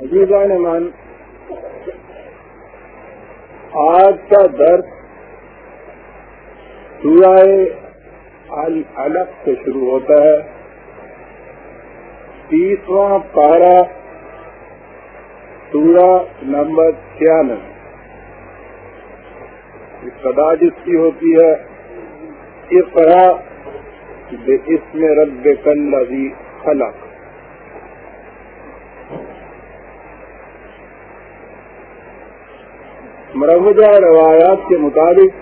من، آج کا درد سورہ الگ سے شروع ہوتا ہے۔ تیسواں پارا سورہ نمبر چھیانوے۔ ابتدا جس کی ہوتی ہے۔ اس طرح اس میں رب کل خلق۔ مروجہ روایات کے مطابق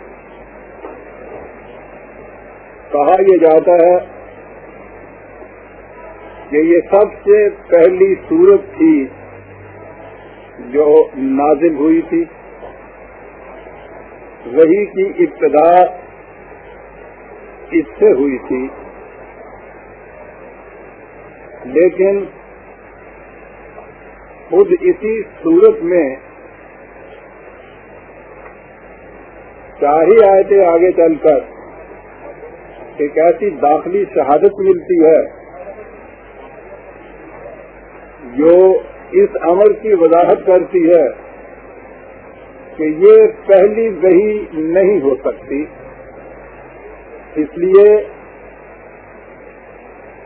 کہا یہ جاتا ہے کہ یہ سب سے پہلی صورت تھی جو نازل ہوئی تھی۔ وہی کی ابتدا اس سے ہوئی تھی۔ لیکن خود اسی صورت میں چار ہی آئے تھے آگے چل کر ایک ایسی داخلی شہادت ملتی ہے جو اس عمر کی وضاحت کرتی ہے کہ یہ پہلی وہی نہیں ہو سکتی۔ اس لیے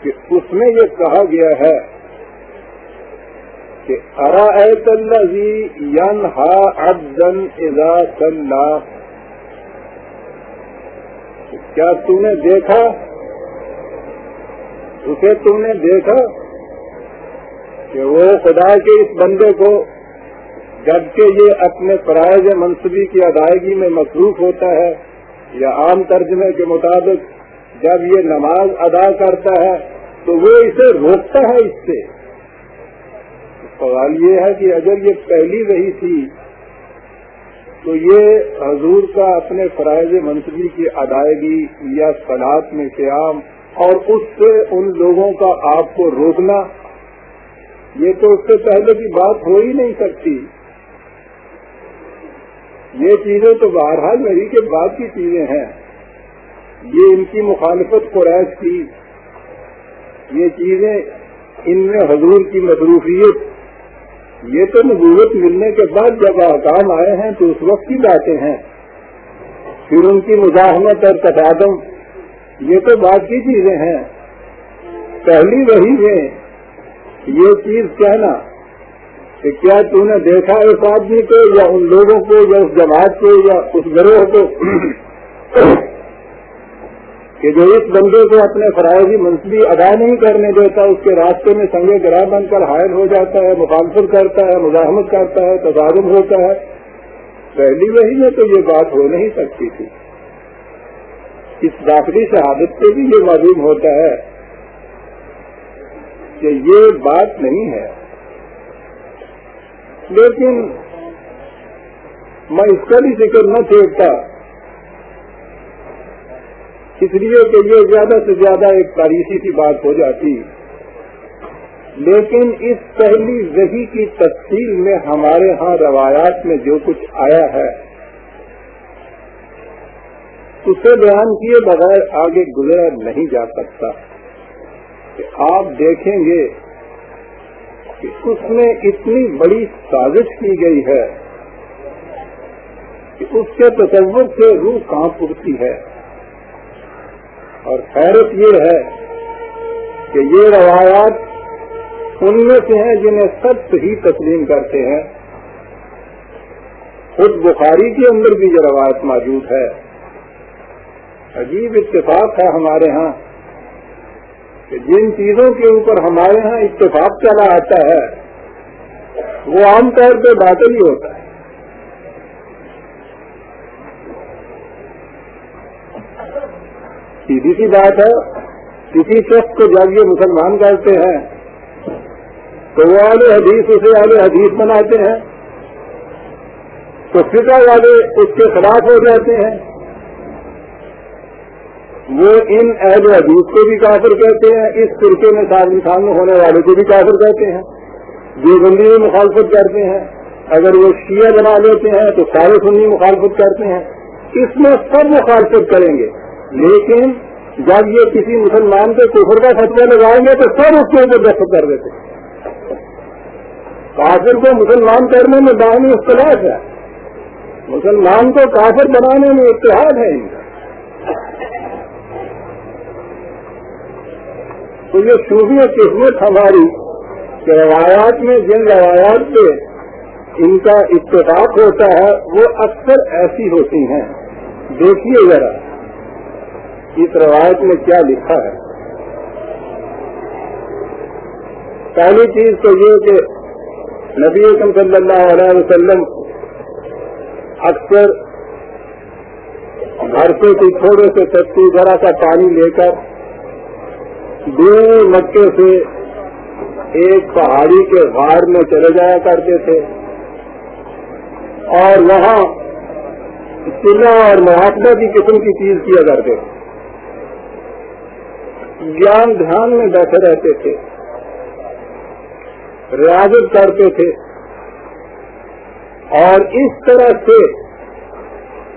کہ اس میں یہ کہا گیا ہے کہ ارا ین ہا ابدن ادا صلاح کیا تم نے دیکھا؟ اسے تم نے دیکھا کہ وہ خدا کے اس بندے کو جبکہ یہ اپنے فرائض منصبی کی ادائیگی میں مصروف ہوتا ہے یا عام ترجمے کے مطابق جب یہ نماز ادا کرتا ہے تو وہ اسے روکتا ہے اس سے۔ سوال یہ ہے کہ اگر یہ پہلی وہی تھی تو یہ حضور کا اپنے فرائض منصبی کی ادائیگی یا سلاد میں قیام اور اس سے ان لوگوں کا آپ کو روکنا، یہ تو اس سے پہلے کی بات ہو ہی نہیں سکتی۔ یہ چیزیں تو بہرحال میری کے بعد کی چیزیں ہیں۔ یہ ان کی مخالفت قریش کی۔ یہ چیزیں ان میں حضور کی مصروفیت یہ تو نبوت ملنے کے بعد جب احکام آئے ہیں تو اس وقت کی باتیں ہیں۔ پھر ان کی مزاحمت اور تقادم، یہ تو بات کی چیزیں ہیں۔ پہلی وہی میں یہ چیز کہنا کہ کیا تو نے دیکھا اس آدمی کو یا ان لوگوں کو یا اس جماعت کو یا اس گروہ کو کہ جو اس بندے کو اپنے فرائضی منصبی ادا نہیں کرنے دیتا، اس کے راستے میں سنگے گرا بن کر حائل ہو جاتا ہے، مخالفت کرتا ہے، مزاحمت کرتا ہے تصادم ہوتا ہے۔ پہلی وہی میں تو یہ بات ہو نہیں سکتی تھی۔ اس داخلی شہادت سے بھی یہ معلوم ہوتا ہے کہ یہ بات نہیں ہے۔ لیکن میں اس کا بھی ذکر نہ چھوڑتا اس لیے کہ یہ زیادہ سے زیادہ ایک تاریخی سی بات ہو جاتی لیکن اس پہلی وہی کی تفصیل میں ہمارے ہاں روایات میں جو کچھ آیا ہے، اسے بیان کیے بغیر آگے گزرا نہیں جا سکتا۔ کہ آپ دیکھیں گے کہ اس میں اتنی بڑی سازش کی گئی ہے کہ اس کے تصور سے روح کہاں پڑتی ہے۔ اور حیرت یہ ہے کہ یہ روایات ان میں سے ہیں جنہیں سب صحیح تسلیم کرتے ہیں۔ خود بخاری کے اندر بھی یہ روایت موجود ہے۔ عجیب اتفاق ہے ہمارے ہاں کہ جن چیزوں کے اوپر ہمارے ہاں اتفاق چلا آتا ہے، وہ عام طور پہ باطل ہی ہوتا ہے۔ سیدھی سی بات ہے، کسی شخص کو جب یہ مسلمان کرتے ہیں، تو وہ والے حدیث اسے والے حدیث بناتے ہیں۔ تو فکا والے اس کے خلاف ہو جاتے ہیں۔ وہ ان اہل حدیث کو بھی کافر کہتے ہیں، اس فرقے میں سال میں ہونے والے کو بھی کافر کہتے ہیں۔ جو بندی میں مخالفت کرتے ہیں۔ اگر وہ شیعہ بنا لیتے ہیں، تو سارے سنی مخالفت کرتے ہیں۔ اس میں سب مخالفت کریں گے۔ لیکن جب یہ کسی مسلمان کے کفر کا فتوا لگائیں گے تو سب اس کے اوپر دست کر دیتے کافر کو مسلمان کرنے میں باہمی اختلاف ہے۔ مسلمان کو کافر بنانے میں اتحاد ہے۔ ان کا تو یہ صوفی قسمت ہماری کہ روایات میں جن روایات پہ ان کا اتفاق ہوتا ہے، وہ اکثر ایسی ہوتی ہیں۔ دیکھیے ذرا۔ اس روایت میں کیا لکھا ہے؟ پہلی چیز تو یہ کہ نبی اکم صلی اللہ علیہ وسلم اکثر گھر سے کوئی تھوڑے سے سستی ذرا سا پانی لے کر دور مکے سے ایک پہاڑی کے غار میں چلے جایا کرتے تھے۔ اور وہاں چلا اور مہاتما کی قسم کی چیز کیا کرتے تھے۔ جان دھیان میں بیٹھے رہتے تھے۔ ریاضت کرتے تھے۔ اور اس طرح سے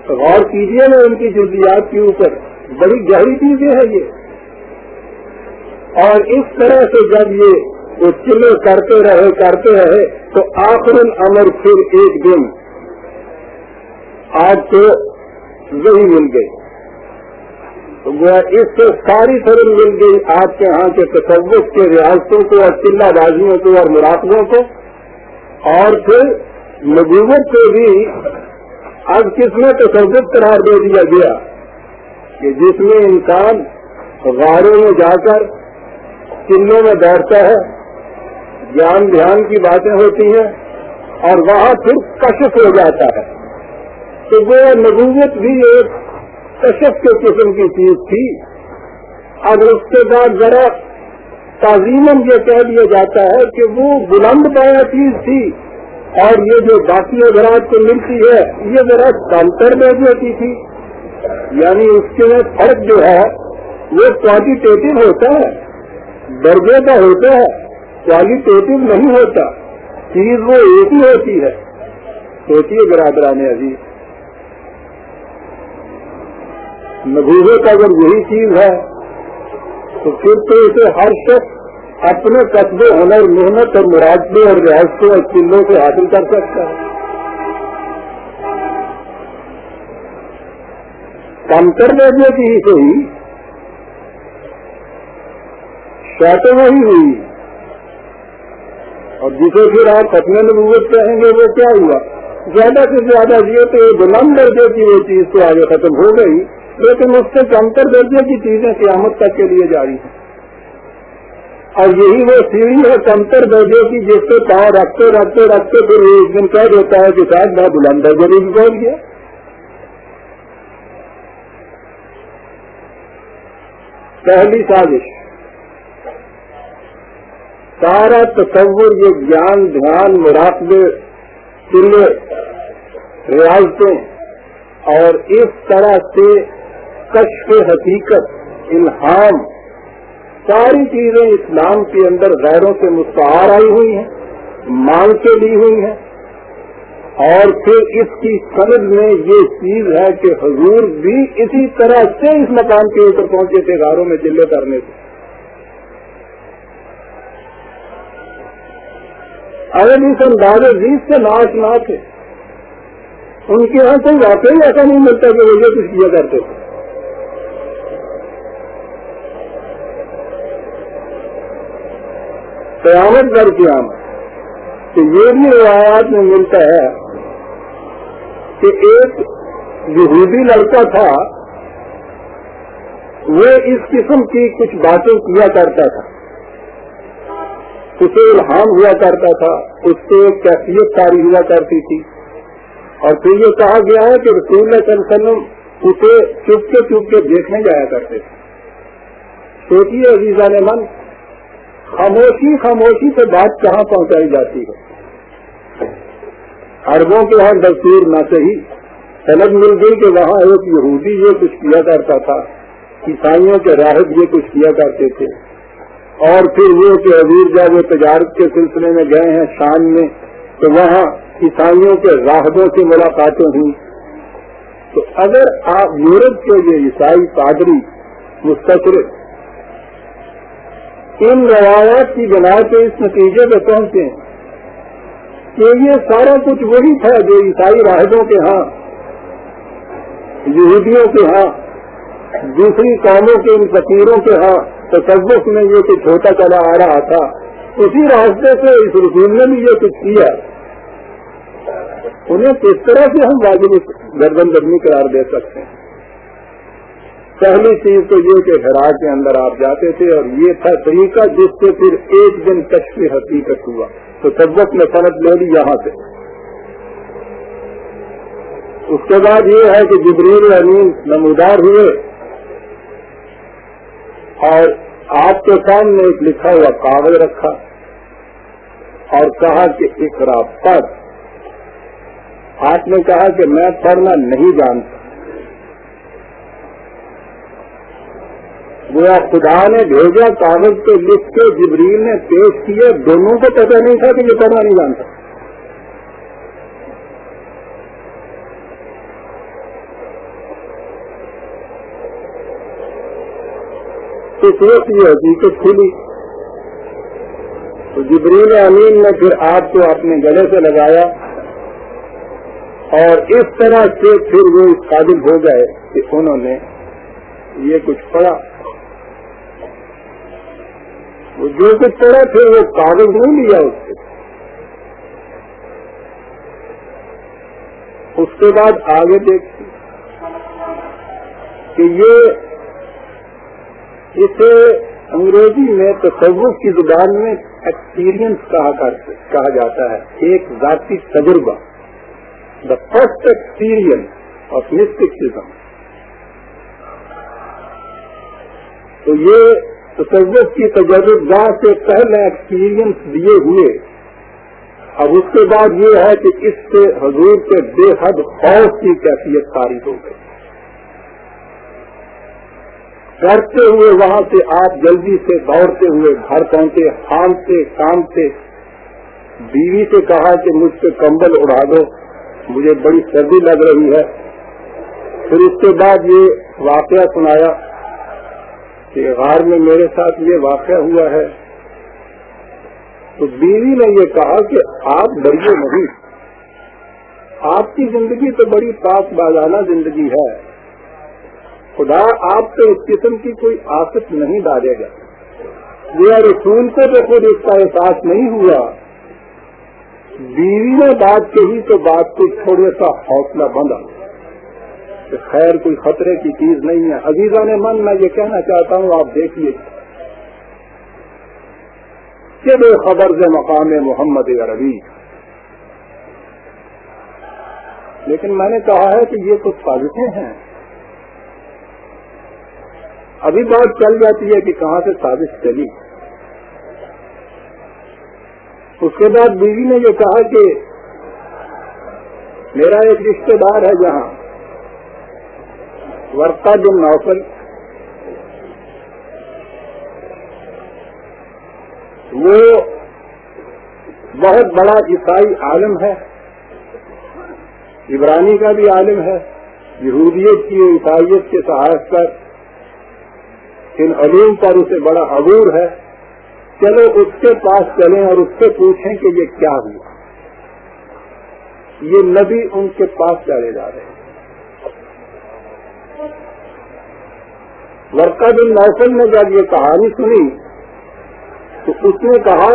غور کیجیے نا ان کی جلدیات کے اوپر۔ بڑی گہری چیزیں ہیں یہ۔ اور اس طرح سے جب یہ چلے کرتے رہے کرتے رہے، تو آخر امر پھر ایک دن آج تو وہی مل گئی۔ وہ اس سے ساری طرح مل گئی آپ کے یہاں کے تصوف کے ریاستوں کو اور چلہ بازیوں کو اور مراقبوں کو۔ اور پھر نبوت کو بھی اب کس میں تصوف قرار دے دیا گیا کہ جس میں انسان غاروں میں جا کر چلوں میں بیٹھتا ہے، جان دھیان کی باتیں ہوتی ہیں اور وہاں پھر کشف ہو جاتا ہے۔ تو وہ نبوت بھی ایک کشف کے قسم کی چیز تھی۔ اب اس کے بعد ذرا تعظیم یہ کہہ دیا جاتا ہے کہ وہ بلند پایا چیز تھی اور یہ جو باقی حضرات کو ملتی ہے، یہ ذرا کمتر میں کی تھی۔ یعنی اس کے فرق جو ہے، وہ کوالٹیٹیو ہوتا ہے، درجے کا ہوتا ہے کوالٹیٹیو نہیں ہوتا۔ چیز وہ ایک ہی ہوتی ہے۔ سوچیے برادران نبوت اگر یہی چیز ہے، تو پھر تو اسے ہر شخص اپنے قصبے ہنر، محنت اور مراجبے اور ریاستوں اور قلعوں سے حاصل کر سکتا ہے۔ کم کر دینے کی ہی صحیح شاطیں وہی ہوئی۔ اور جسے پھر آپ اپنے نبوت کہیں گے، وہ کیا ہوا؟ زیادہ سے زیادہ یہ تو بلند درجے کی وہ چیز تو آگے ختم ہو گئی۔ لیکن اس سے کمتر درجے کی چیزیں قیامت تک کے لیے جاری ہیں۔ اور یہی وہ سیڑھی ہے کمتر درجے کی جس سے پاؤں رکھتے رکھتے رکھتے پھر ایک دن کہہ دیتا ہے کہ شاید میں بلند درجے بھی پہنچ گیا۔ پہلی سازش۔ سارا تصور یہ جان دھیان مراقبے چلے ریاضتیں اور اس طرح سے کشف حقیقت، الہام، ساری چیزیں اسلام کے اندر غیروں سے مستعار آئی ہوئی ہیں مانگ کے لی ہوئی ہیں۔ اور پھر اس کی سند میں یہ چیز ہے کہ حضور بھی اسی طرح سے اس مقام کے اوپر پہنچے تھے غاروں میں، جلے کرنے سے۔ اگر اس انداز جیت سے ناش نہ تھے ان کے یہاں کوئی واقعی ایسا نہیں ملتا کہ وہ یہ کچھ کیا کرتے تھے۔ قیامت در قیامت۔ کہ یہ بھی روایات میں ملتا ہے کہ ایک یہودی لڑکا تھا، وہ اس قسم کی کچھ باتیں کیا کرتا تھا۔ اسے الہام ہوا کرتا تھا، اس سے کیفیت کاری ہوا کرتی تھی۔ اور پھر یہ کہا گیا ہے کہ رسول اللہ صلی اللہ علیہ وسلم اسے چپ کے چپ کے دیکھنے جایا کرتے تھے۔ سوچیے عزیزہ نے من خاموشی خاموشی سے بات کہاں پہنچائی جاتی ہے؟ اربوں کے یہاں دستور نہ صحیح سلگ مل گئی کہ وہاں ایک یہودی یہ کچھ کیا کرتا تھا، عیسائیوں کے راہب یہ کچھ کیا کرتے تھے۔ اور پھر یہ کہ عبیر جب وہ تجارت کے سلسلے میں گئے ہیں شام میں، تو وہاں عیسائیوں کے راہبوں سے ملاقاتیں ہوئی تو اگر آپ یورپ کے یہ عیسائی پادری مستقر ان روایات کی بنا کے اس نتیجے پہ پہنچے کہ یہ سارا کچھ وہی تھا جو عیسائی راہدوں کے ہاں یہودیوں کے ہاں دوسری قوموں کے ان فقیروں کے ہاں تصوف میں یہ کچھ ہوتا چلا آ رہا تھا۔ اسی راستے سے اس رسول نے بھی یہ کچھ کیا۔ انہیں کس طرح سے ہم واجب گردن دبنی قرار دے سکتے ہیں؟ پہلی چیز تو یہ کہ ہرا کے اندر آپ جاتے تھے اور یہ تھا طریقہ جس سے پھر ایک دن کچھ کی حقیقت ہوا۔ تو سبق میں فرق لے لی یہاں سے۔ اس کے بعد یہ ہے کہ جبریل امین نمودار ہوئے۔ اور آپ کے سامنے ایک لکھا ہوا کاغذ رکھا اور کہا کہ اقرا پڑھ۔ آپ نے کہا کہ میں پڑھنا نہیں جانتا۔ گویا خدا نے بھیجا کاغذ کے لکھ کے جبریل نے پیش کیے، دونوں کو پتہ نہیں تھا کہ یہ پڑھنا نہیں جانتا تو سوچ یہ حقیقت کھلی۔ تو جبریل امین نے پھر آپ کو اپنے گلے سے لگایا۔ اور اس طرح سے پھر وہ قابل ہو گئے کہ انہوں نے یہ کچھ پڑھا۔ وہ جو کچھ پڑھا پھر وہ کاغذ نہیں لیا اس سے۔ اس کے بعد آگے دیکھ کہ یہ اسے انگریزی میں تصور کی زبان میں ایکسپیرئنس کہا جاتا ہے۔ ایک ذاتی تجربہ۔ The first experience of mysticism تو یہ تصور کی تجربہ سے پہلے ایکسپیرئنس دیے ہوئے۔ اب اس کے بعد یہ ہے کہ اس سے حضور کے بے حد خوف کی کیفیت تاریخ ہو گئی۔ ڈرتے ہوئے وہاں سے آپ جلدی سے دوڑتے ہوئے گھر پہنچے ہانتے کامتے بیوی سے کہا کہ مجھ سے کمبل اڑا دو، مجھے بڑی سردی لگ رہی ہے۔ پھر اس کے بعد یہ واقعہ سنایا۔ کہ غار میں میرے ساتھ یہ واقعہ ہوا ہے تو بیوی نے یہ کہا کہ آپ ڈریے نہیں۔ آپ کی زندگی تو بڑی پاک بازانہ زندگی ہے۔ خدا آپ سے اس قسم کی کوئی آفت نہیں ڈالے گا۔ یہ رسول کو تو خود اس کا احساس نہیں ہوا۔ بیوی نے بات کہی تو بات کو تھوڑا سا حوصلہ بندھا کہ خیر کوئی خطرے کی چیز نہیں ہے۔ عزیزہ نے من میں یہ کہنا چاہتا ہوں، آپ دیکھیے۔ کہ بے خبر سے مقام محمد عربی۔ لیکن میں نے کہا ہے کہ یہ کچھ سازشیں ہیں۔ ابھی بات چل جاتی ہے کہ کہاں سے سازش چلی۔ اس کے بعد بیوی نے یہ کہا کہ میرا ایک رشتے دار ہے جہاں۔ ورقا بن نوفل وہ بہت بڑا عیسائی عالم ہے، عبرانی کا بھی عالم ہے، یہودیت کی، عیسائیت کے سہارت پر، ان علوم پر اسے بڑا عبور ہے۔ چلو اس کے پاس چلیں اور اس سے پوچھیں کہ یہ کیا ہوا۔ یہ نبی ان کے پاس چلے جا رہے ہیں۔ ورقہ بن موسم نے جب یہ کہانی سنی تو اس نے کہا،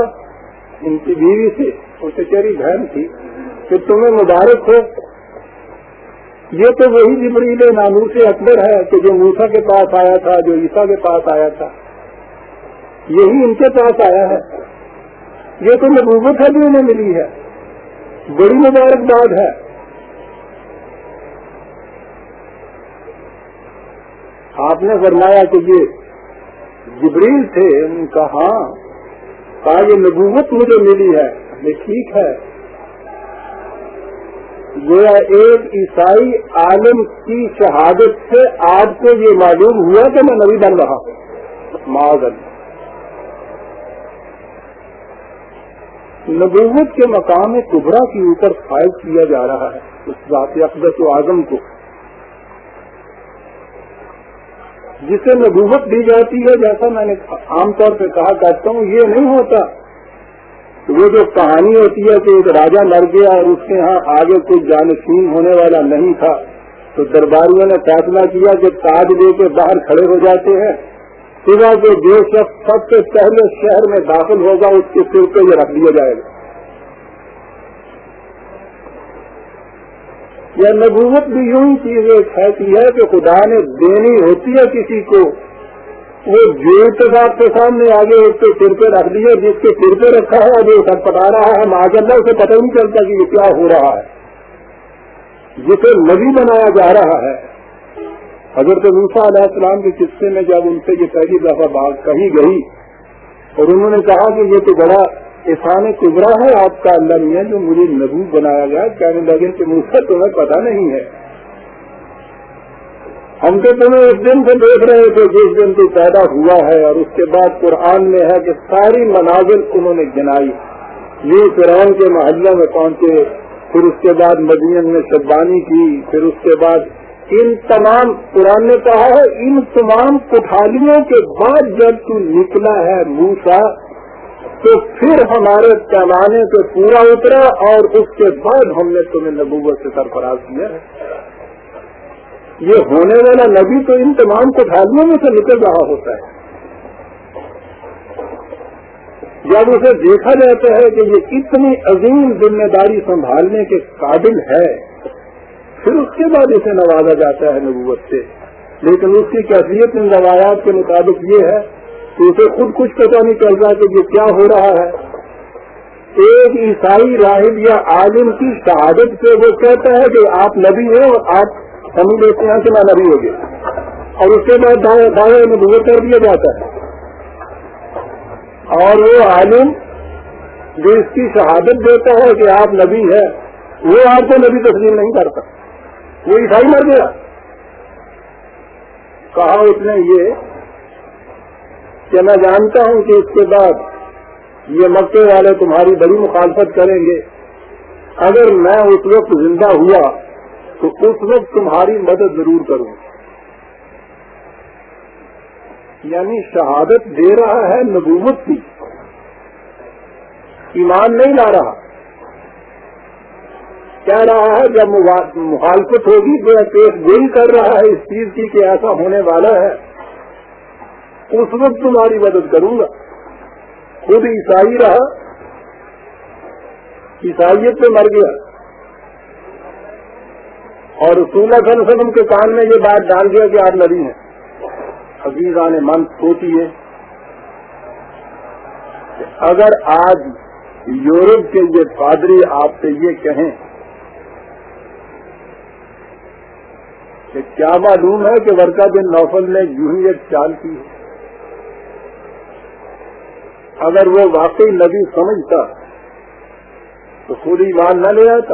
ان کی بیوی سے اسے چیری بہن تھی، کہ تمہیں مبارک ہو۔ یہ تو وہی جبریل ناموس اکبر ہے کہ جو موسا کے پاس آیا تھا، جو عیسا کے پاس آیا تھا۔ یہی ان کے پاس آیا ہے۔ یہ تو نبوت ہے جو انہیں ملی ہے۔ بڑی مبارکباد ہے۔ آپ نے فرمایا کہ یہ جبریل تھے، ان کا ہاں کہا یہ نبوت مجھے ملی ہے، یہ ٹھیک ہے۔ گویا ایک عیسائی عالم کی شہادت سے آپ کو یہ معلوم ہوا کہ میں نبی بن رہا ہوں۔ معذر نبوت کے مقام کبرا کے اوپر فائل کیا جا رہا ہے، اس ذات اقدس و اعظم کو۔ جسے نبوت دی جاتی ہے، جیسا میں نے عام طور پہ کہا کرتا ہوں، یہ نہیں ہوتا۔ وہ جو کہانی ہوتی ہے کہ ایک راجا مر گیا اور اس کے ہاں آگے کوئی جانشین ہونے والا نہیں تھا، تو درباریوں نے فیصلہ کیا کہ تاج دے کے باہر کھڑے ہو جاتے ہیں۔ صبح کے جو شخص سب سے پہلے شہر میں داخل ہوگا، اس کے سر کو یہ رکھ دیا جائے گا۔ یہ نبوت بھی یوں ہی چیز ایک ایسی ہے کہ خدا نے دینی ہوتی ہے کسی کو، وہ جو اتفاق کے سامنے آگے اس کے سر پہ رکھ دیا جس کے سر پہ رکھا ہے جو سب پٹا رہا ہے ماض اللہ اسے پتہ نہیں چلتا کہ یہ کیا ہو رہا ہے۔ جسے نبی بنایا جا رہا ہے۔ حضرت موسا علیہ السلام کے قصے میں جب ان سے یہ پہلی دفعہ بات کہی گئی اور انہوں نے کہا کہ یہ تو بڑا احسان کبرا ہے آپ کا اللہ نہیں ہے جو مجھے نبو بنایا گیا کہنے لگے کہ مجھ سے تمہیں پتا نہیں ہے۔ ہم تو تمہیں اس دن سے دیکھ رہے تھے جس دن تو پیدا ہوا ہے اور اس کے بعد قرآن میں ہے کہ ساری مناظر انہوں نے گنائی۔ یہ فرعون کے محلوں میں پہنچے، پھر اس کے بعد مدین میں شبانی کی، پھر اس کے بعد ان تمام، قرآن نے کہا ہے، ان تمام کٹھالیوں کے بعد جب تو نکلا ہے موسا تو پھر ہمارے پیمانے سے پورا اترا اور اس کے بعد ہم نے تمہیں نبوت سے سرفراز کیا ہے۔ یہ ہونے والا نبی تو ان تمام کٹھالیوں میں سے نکل رہا ہوتا ہے۔ جب اسے دیکھا جاتا ہے کہ یہ اتنی عظیم ذمہ داری سنبھالنے کے قابل ہے، پھر اس کے بعد اسے نوازا جاتا ہے نبوت سے۔ لیکن اس کی کیفیت ان روایات کے مطابق یہ ہے کہ اسے خود کچھ پتا نہیں چلتا کہ یہ کیا ہو رہا ہے۔ ایک عیسائی راہب یا عالم کی شہادت سے وہ کہتا ہے کہ آپ نبی ہیں اور آپ سمجھ لیتے ہیں کہ میں نبی ہو گیا۔ اور اس کے بعد دعوے میں دور کر دیا جاتا ہے۔ اور وہ عالم جو اس کی شہادت دیتا ہے کہ آپ نبی ہے وہ آپ کو نبی تسلیم نہیں کرتا۔ وہ عیسائی مر گیا۔ کہا اس نے یہ کہ میں جانتا ہوں کہ اس کے بعد یہ مکے والے تمہاری بڑی مخالفت کریں گے۔ اگر میں اس وقت زندہ ہوا تو اس وقت تمہاری مدد ضرور کروں۔ یعنی شہادت دے رہا ہے نبوت کی۔ ایمان نہیں لا رہا۔ کہہ رہا ہے جب مخالفت ہوگی جو پیش گوئی کر رہا ہے اس چیز کی کہ ایسا ہونے والا ہے۔ اس وقت تمہاری مدد کروں گا۔ خود عیسائی رہا، عیسائیت پہ مر گیا۔ اور رسول اللہ صلی اللہ علیہ وسلم کے کان میں یہ بات ڈال دیا کہ آپ نبی ہیں۔ حقیقہ نے من سوچیے کہ اگر آج یورپ کے یہ پادری آپ سے یہ کہیں کہ کیا معلوم ہے کہ ورکا بن نوفل نے یوں ہی ایک چال کی ہے؟ اگر وہ واقعی نبی سمجھتا تو خود ایمان نہ لے آتا۔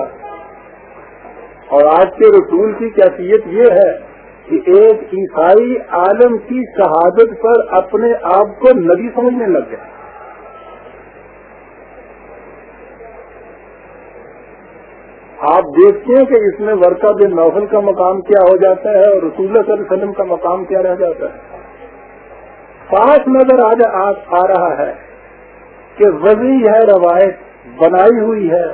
اور آج کے رسول کی کیفیت یہ ہے کہ ایک عیسائی عالم کی شہادت پر اپنے آپ کو نبی سمجھنے لگ گیا۔ آپ دیکھتے ہیں کہ اس میں ورکا بن نوفل کا مقام کیا ہو جاتا ہے اور رسول اللہ صلی اللہ علیہ وسلم کا مقام کیا رہ جاتا ہے۔ پاس نظر آج آ رہا ہے کہ وزی ہے روایت بنائی ہوئی ہے۔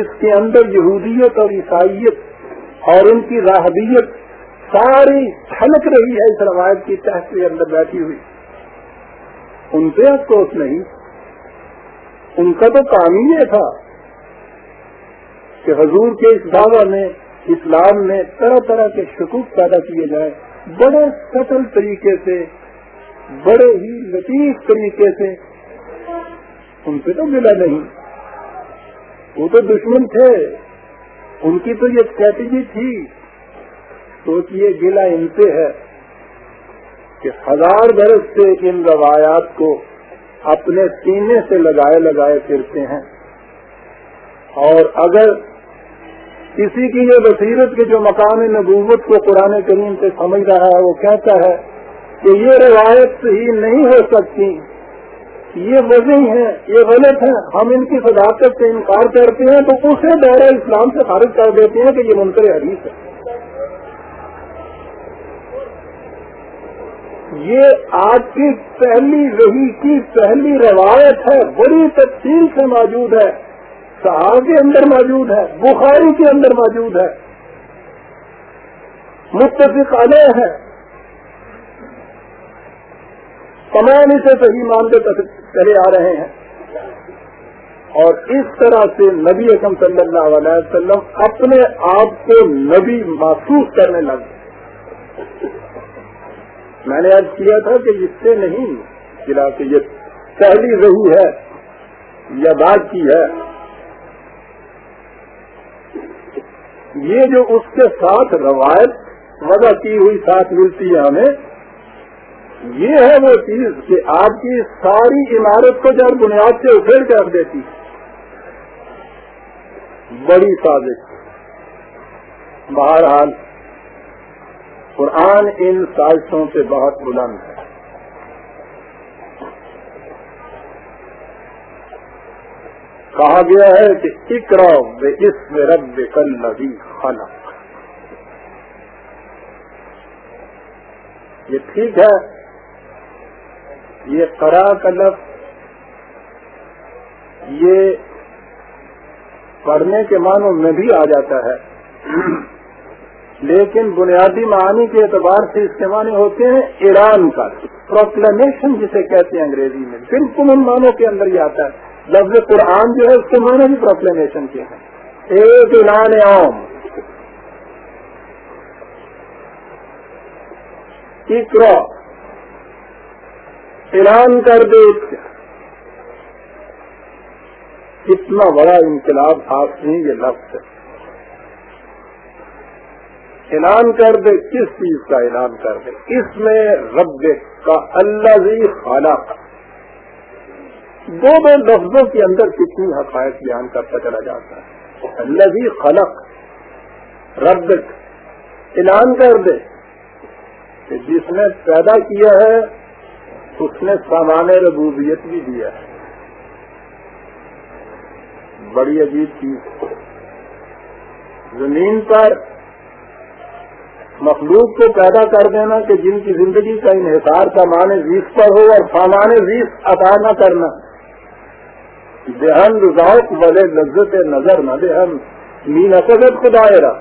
اس کے اندر یہودیت اور عیسائیت اور ان کی راہبیت ساری چھلک رہی ہے اس روایت کی تحت کے اندر بیٹھی ہوئی۔ ان سے افسوس نہیں۔ ان کا تو کام ہی یہ تھا کہ حضور کے اس دعوی میں، اسلام میں طرح طرح کے شکوک پیدا کیے جائیں۔ بڑے سٹل طریقے سے، بڑے ہی لطیف طریقے سے ان سے تو ملا نہیں۔ وہ تو دشمن تھے۔ ان کی تو یہ اسٹریٹجی تھی۔ سوچیے گلا ان سے ہے کہ ہزار برس سے ان روایات کو اپنے سینے سے لگائے لگائے پھرتے ہیں۔ اور اگر کسی کی یہ بصیرت کے جو مقام نبوت کو قرآن کریم سے سمجھ رہا ہے، وہ کہتا ہے کہ یہ روایت ہی نہیں ہو سکتی۔ یہ وزن ہیں یہ غلط ہیں ہم ان کی صداقت سے انکار کرتے ہیں تو اسے دائرہ اسلام سے خارج کر دیتے ہیں کہ یہ منکر حدیث ہے۔ یہ آج کی پہلی وہی کی پہلی روایت ہے، بڑی تفصیل سے موجود ہے۔ صحاب کے اندر موجود ہے، بخاری کے اندر موجود ہے۔ متفق علیہ ہے۔ تمام اسے صحیح مانتے چلے آ رہے ہیں۔ اور اس طرح سے نبی اکم صلی اللہ علیہ وسلم اپنے آپ کو نبی محسوس کرنے لگے۔ میں نے آج کیا تھا کہ اس سے نہیں گرا کہ یہ پہلی رہی ہے یا بات کی ہے۔ یہ جو اس کے ساتھ روایت وضع کی ہوئی ساتھ ملتی ہے ہمیں یہ ہے وہ چیز کہ آپ کی ساری عمارت کو جب بنیاد سے اکھیڑ کے رکھ دیتی بڑی سازش۔ بہرحال، قرآن ان سازشوں سے بہت بلند ہے۔ کہا گیا ہے کہ اکرا بے اس میں رب کل نبی خانہ یہ ٹھیک ہے۔ یہ کرا کلف یہ پڑھنے کے معنوں میں بھی آ جاتا ہے۔ لیکن بنیادی معنی کے اعتبار سے اس کے معنی ہوتے ہیں ایران کا پروکلمیشن جسے کہتے ہیں انگریزی میں۔ بالکل ان معنوں کے اندر ہی آتا ہے۔ لفظ قرآن جو ہے اس کے معنی بھی پروکلیمیشن کے ہیں۔ ایک اعلان عام۔ اقرا۔ اعلان کر دے۔ کتنا بڑا انقلاب آپ نے یہ لفظ ہے۔ اعلان کر دے، کس چیز کا اعلان کر دے؟ اس میں رب کا اللہ خالق دو دو لفظوں کے اندر کتنی حقائق بیان کرتا چلا جاتا ہے۔ اللہ خلق۔ رب۔ اعلان کر دے کہ جس نے پیدا کیا ہے اس نے سامان ربوبیت بھی دیا۔ ہے بڑی عجیب چیز۔ زمین پر مخلوق کو پیدا کر دینا کہ جن کی زندگی کا انحصار سامان ویس پر ہو اور سامان ویس عطا نہ کرنا۔ بےحد ذوق بلے لذت نظر نہ دے ہم۔ مین اصد خدا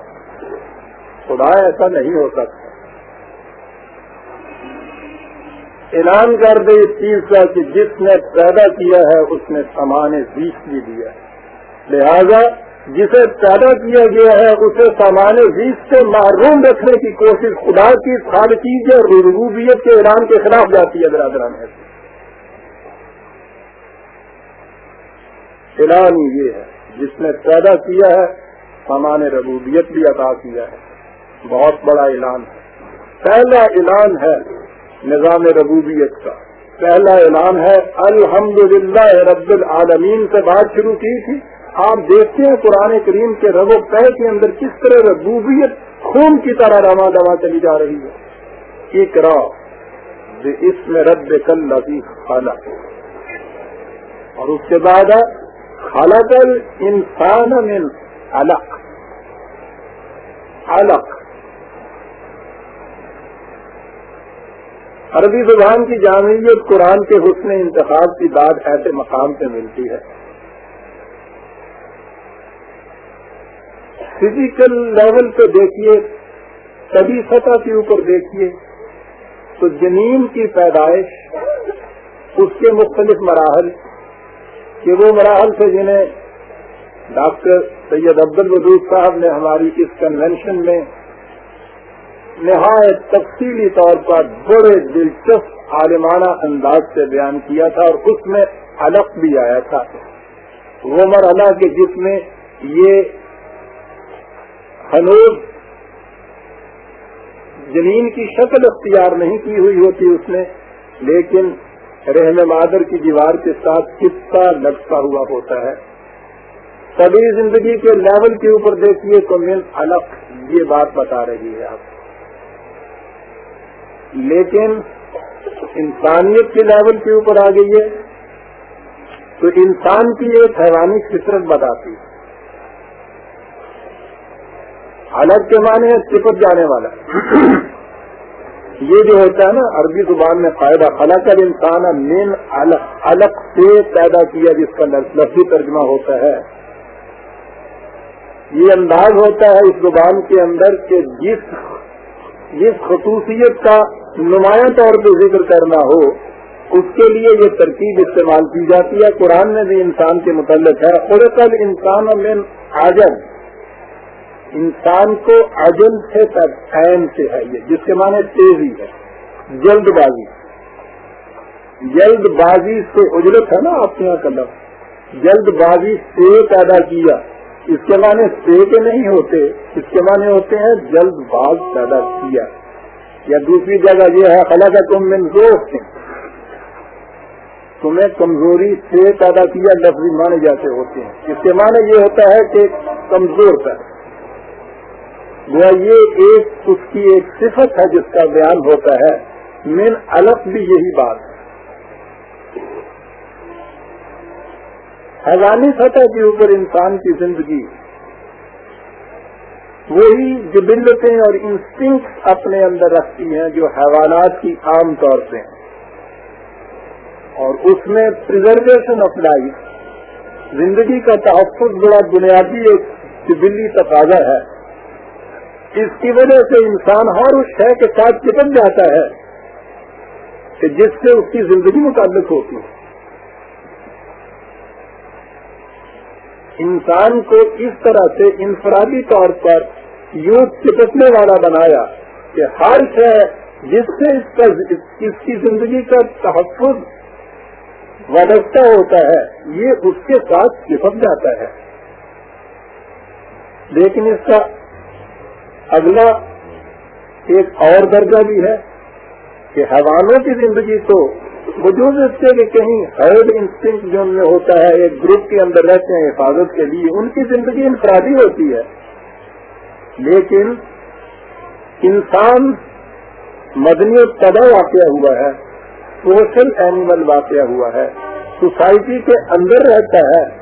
خدا ایسا نہیں ہو سکتا۔ اعلان کر دے اس چیز کا کہ جس نے پیدا کیا ہے، اس نے سامان بیس بھی دیا ہے۔ لہذا جسے پیدا کیا گیا ہے، اسے سامان بیس سے معروم رکھنے کی کوشش خدا کی سال چیز اور ربوبیت کے اعلان کے خلاف جاتی ہے، برادران۔ ہے اعلان یہ ہے، جس نے پیدا کیا ہے، سامان ربوبیت بھی عطا کیا ہے۔ بہت بڑا اعلان ہے۔ پہلا اعلان ہے نظام ربوبیت کا۔ پہلا اعلان ہے الحمد للہ رب العالمین سے بات شروع کی تھی۔ آپ دیکھتے ہیں قرآن کریم کے رب و پہ کے اندر کس طرح ربوبیت خون کی طرح روا دوا چلی جا رہی ہے۔ اکرا اس میں رب کل لذی خالہ اور اس کے بعد خلق الانسان من علق۔ علق۔ عربی زبان کی جامعیت قرآن کے حسن انتخاب کی بات ایسے مقام سے ملتی ہے۔ فزیکل لیول پہ دیکھیے سبھی سطح کے اوپر دیکھیے تو جنین کی پیدائش اس کے مختلف مراحل، کہ وہ مراحل سے جنہیں ڈاکٹر سید عبد الودود صاحب نے ہماری اس کنونشن میں نہایت تفصیلی طور پر بڑے دلچسپ عالمانہ انداز سے بیان کیا تھا اور اس میں الگ بھی آیا تھا۔ وہ مرحلہ کے جس میں یہ ہنوز زمین کی شکل اختیار نہیں کی ہوئی ہوتی اس نے لیکن رحم مادر کی دیوار کے ساتھ کتا لٹکا ہوا ہوتا ہے۔ سبھی زندگی کے لیول کے اوپر دیکھیے تو مین الگ یہ بات بتا رہی ہے آپ۔ لیکن انسانیت کے لیول کے اوپر آ گئی ہے تو انسان کی ایک حیوانی فطرت بتاتی الگ کے معنی ہے چپٹ جانے والا۔ یہ جو ہوتا ہے نا، عربی زبان میں فائدہ خلق انسان مین الگ سے پیدا کیا، جس کا لفظی ترجمہ ہوتا ہے۔ یہ انداز ہوتا ہے اس زبان کے اندر کہ جس جس خصوصیت کا نمایاں طور پہ ذکر کرنا ہو، اس کے لیے یہ ترکیب استعمال کی جاتی ہے۔ قرآن میں بھی انسان کے متعلق ہے۔ خرقل انسان میں آجن انسان کو عجل سے عین سے ہے یہ، جس کے معنی تیزی ہے جلد بازی جلد بازی سے اجرت ہے نا آپ کے یہاں قلم جلد بازی سے پیدا کیا۔ اس کے معنی سے کے نہیں ہوتے، اس کے معنی ہوتے ہیں جلد باز پیدا کیا۔ یا دوسری جگہ یہ ہے خلا کا تم من دوست تمہیں کمزوری سے پیدا کیا لفظی مانے جاتے ہوتے ہیں۔ اس کے معنی یہ ہوتا ہے کہ کمزور کا وہ یہ ایک اس کی ایک صفت ہے جس کا بیان ہوتا ہے۔ مین الگ بھی یہی بات ہے۔ حیوانی سطح کے اوپر انسان کی زندگی وہی جبلتیں اور انسٹنکٹ اپنے اندر رکھتی ہیں جو حیوانات کی عام طور سے ہیں۔ اور اس میں پرزرویشن آف لائف زندگی کا تحفظ بڑا بنیادی ایک جبلی تقاضا ہے۔ اس کی وجہ سے انسان ہر اس شے کے ساتھ چپک جاتا ہے کہ جس سے اس کی زندگی متعلق ہوتی ہے۔ انسان کو اس طرح سے انفرادی طور پر یوں چپکنے والا بنایا کہ ہر شے جس سے اس کا اس کی زندگی کا تحفظ وابستہ ہوتا ہے، یہ اس کے ساتھ چپک جاتا ہے۔ لیکن اس کا اگلا ایک اور درجہ بھی ہے کہ حیوانوں کی زندگی تو وجود اس سے کہ کہیں ہرڈ انسٹنگ جو ان میں ہوتا ہے، ایک گروپ کے اندر رہتے ہیں حفاظت کے لیے، ان کی زندگی انفرادی ہوتی ہے۔ لیکن انسان مدنی تباہ واقع ہوا ہے، سوشل اینیمل واقع ہوا ہے، سوسائٹی کے اندر رہتا ہے۔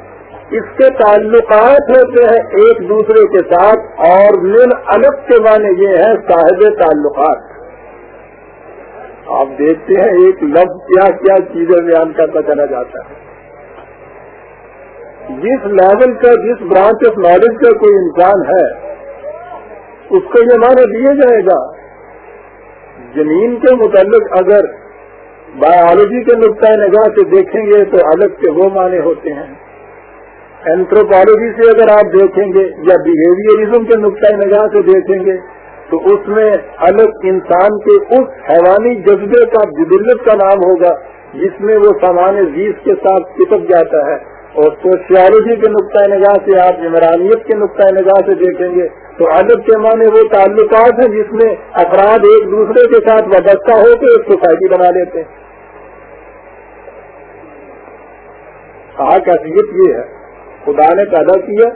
اس کے تعلقات ہوتے ہیں ایک دوسرے کے ساتھ اور من الگ کے معنی یہ ہے صاحب تعلقات۔ آپ دیکھتے ہیں ایک لفظ کیا کیا چیزیں بیان کرتا چلا جاتا ہے۔ جس لیول کا، جس برانچ آف نالج کا کوئی انسان ہے اس کو یہ معنی دیا جائے گا۔ زمین کے متعلق اگر بایولوجی کے نقطۂ نگاہ سے دیکھیں گے تو الگ کے وہ معنی ہوتے ہیں۔ اینتھروپالوجی سے اگر آپ دیکھیں گے یا بہیویئرزم کے نقطۂ نگاہ سے دیکھیں گے تو اس میں الگ انسان کے اس حیوانی جذبے کا جدلت کا نام ہوگا جس میں وہ سامان زیز کے ساتھ چپک جاتا ہے۔ اور سوشیالوجی کے نقطۂ نگاہ سے آپ عمرانیت کے نقطۂ نگاہ سے دیکھیں گے تو الگ کے معنی وہ تعلقات ہیں جس میں افراد ایک دوسرے کے ساتھ وابستہ ہو کے ایک سوسائٹی بنا لیتے ہیں۔ کہا کیفیت یہ ہے، خدا نے پیدا کیا،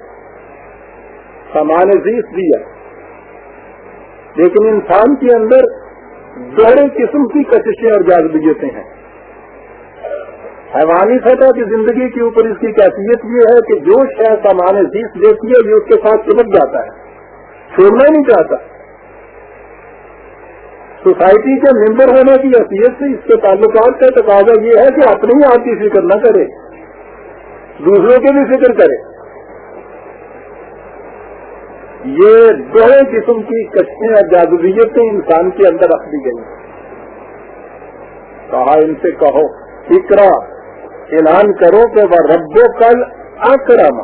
سامان زیس دیا، لیکن انسان کے اندر دوہرے قسم کی کششیں اور جاگبیتیں ہیں۔ حیوانی سطح کی زندگی کے اوپر اس کی کیفیت یہ ہے کہ جو شہر سامان زیس لیتی ہے، یہ اس کے ساتھ چمک جاتا ہے۔ چھوڑنا نہیں چاہتا۔ سوسائٹی کے ممبر ہونے کی حیثیت سے اس کے تعلقات کا تقاضا یہ ہے کہ اپنی آپ کی فکر نہ کرے۔ دوسروں کی بھی فکر کرے۔ یہ دو قسم کی کچھ جادویتیں انسان کے اندر رکھ دی گئی کہا ان سے کہو فکرا اعلان کرو کہ وہ ربو کل آکرم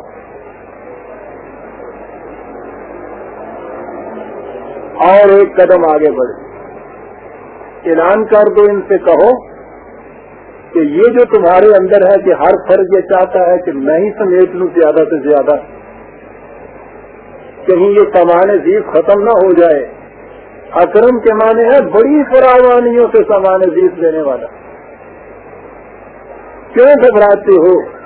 اور ایک قدم آگے بڑھے۔ اعلان کر دو ان سے کہو کہ یہ جو تمہارے اندر ہے کہ ہر فرض یہ چاہتا ہے کہ میں ہی سمیٹ لوں زیادہ سے زیادہ۔ کہیں یہ سامان زیب ختم نہ ہو جائے۔ اکرم کے معنی ہے بڑی فراوانیوں سے سامان زیب دینے والا۔ کیوں گھبراتے ہو؟